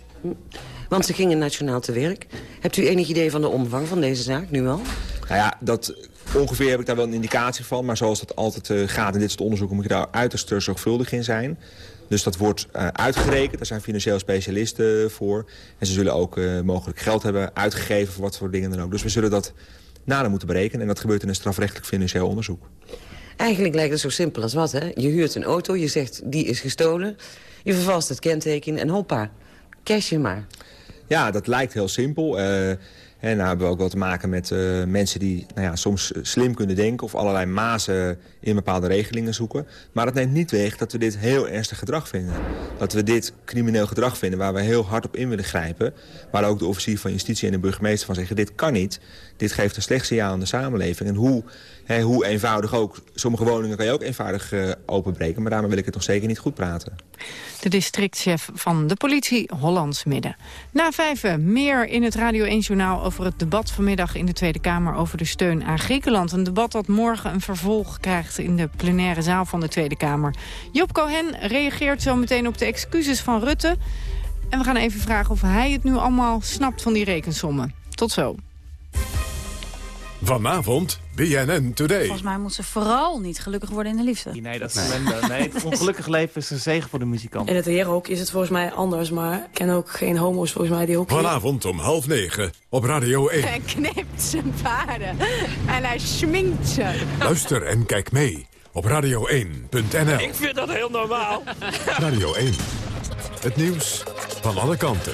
Want ze gingen nationaal te werk. Hebt u enig idee van de omvang van deze zaak nu al? Nou ja, dat, ongeveer heb ik daar wel een indicatie van. Maar zoals dat altijd uh, gaat in dit soort onderzoeken moet je daar uiterst zorgvuldig in zijn. Dus dat wordt uh, uitgerekend. Daar zijn financieel specialisten voor. En ze zullen ook uh, mogelijk geld hebben uitgegeven voor wat voor dingen dan ook. Dus we zullen dat nader moeten berekenen. En dat gebeurt in een strafrechtelijk financieel onderzoek. Eigenlijk lijkt het zo simpel als wat, hè? Je huurt een auto, je zegt die is gestolen. Je vervalst het kenteken en hoppa, cash je maar. Ja, dat lijkt heel simpel. Uh, en nou hebben we ook wel te maken met uh, mensen die nou ja, soms slim kunnen denken... of allerlei mazen in bepaalde regelingen zoeken. Maar dat neemt niet weg dat we dit heel ernstig gedrag vinden. Dat we dit crimineel gedrag vinden waar we heel hard op in willen grijpen. Waar ook de officier van justitie en de burgemeester van zeggen... dit kan niet, dit geeft een slecht signaal aan de samenleving. En hoe, hè, hoe eenvoudig ook, sommige woningen kan je ook eenvoudig uh, openbreken... maar daarmee wil ik het nog zeker niet goed praten. De districtchef van de politie Hollands Midden. Na vijven meer in het Radio 1 Journaal over het debat vanmiddag in de Tweede Kamer... over de steun aan Griekenland. Een debat dat morgen een vervolg krijgt in de plenaire zaal van de Tweede Kamer. Job Cohen reageert zo meteen op de excuses van Rutte. En we gaan even vragen of hij het nu allemaal snapt van die rekensommen. Tot zo. Vanavond BNN Today. Volgens mij moet ze vooral niet gelukkig worden in de liefde. Nee, dat is ellende. Nee, het [LAUGHS] ongelukkig leven is een zegen voor de muzikant. In het ook is het volgens mij anders, maar ik ken ook geen homo's volgens mij die ook... Vanavond om half negen op Radio 1. Hij knipt zijn paarden en hij schminkt ze. Luister en kijk mee op radio1.nl. Ik vind dat heel normaal. Radio 1. Het nieuws van alle kanten.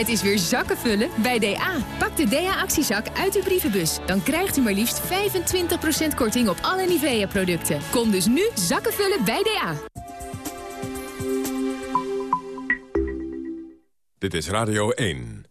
Het is weer zakken vullen bij DA. Pak de DA-actiezak uit uw brievenbus. Dan krijgt u maar liefst 25% korting op alle Nivea-producten. Kom dus nu zakken vullen bij DA. Dit is Radio 1.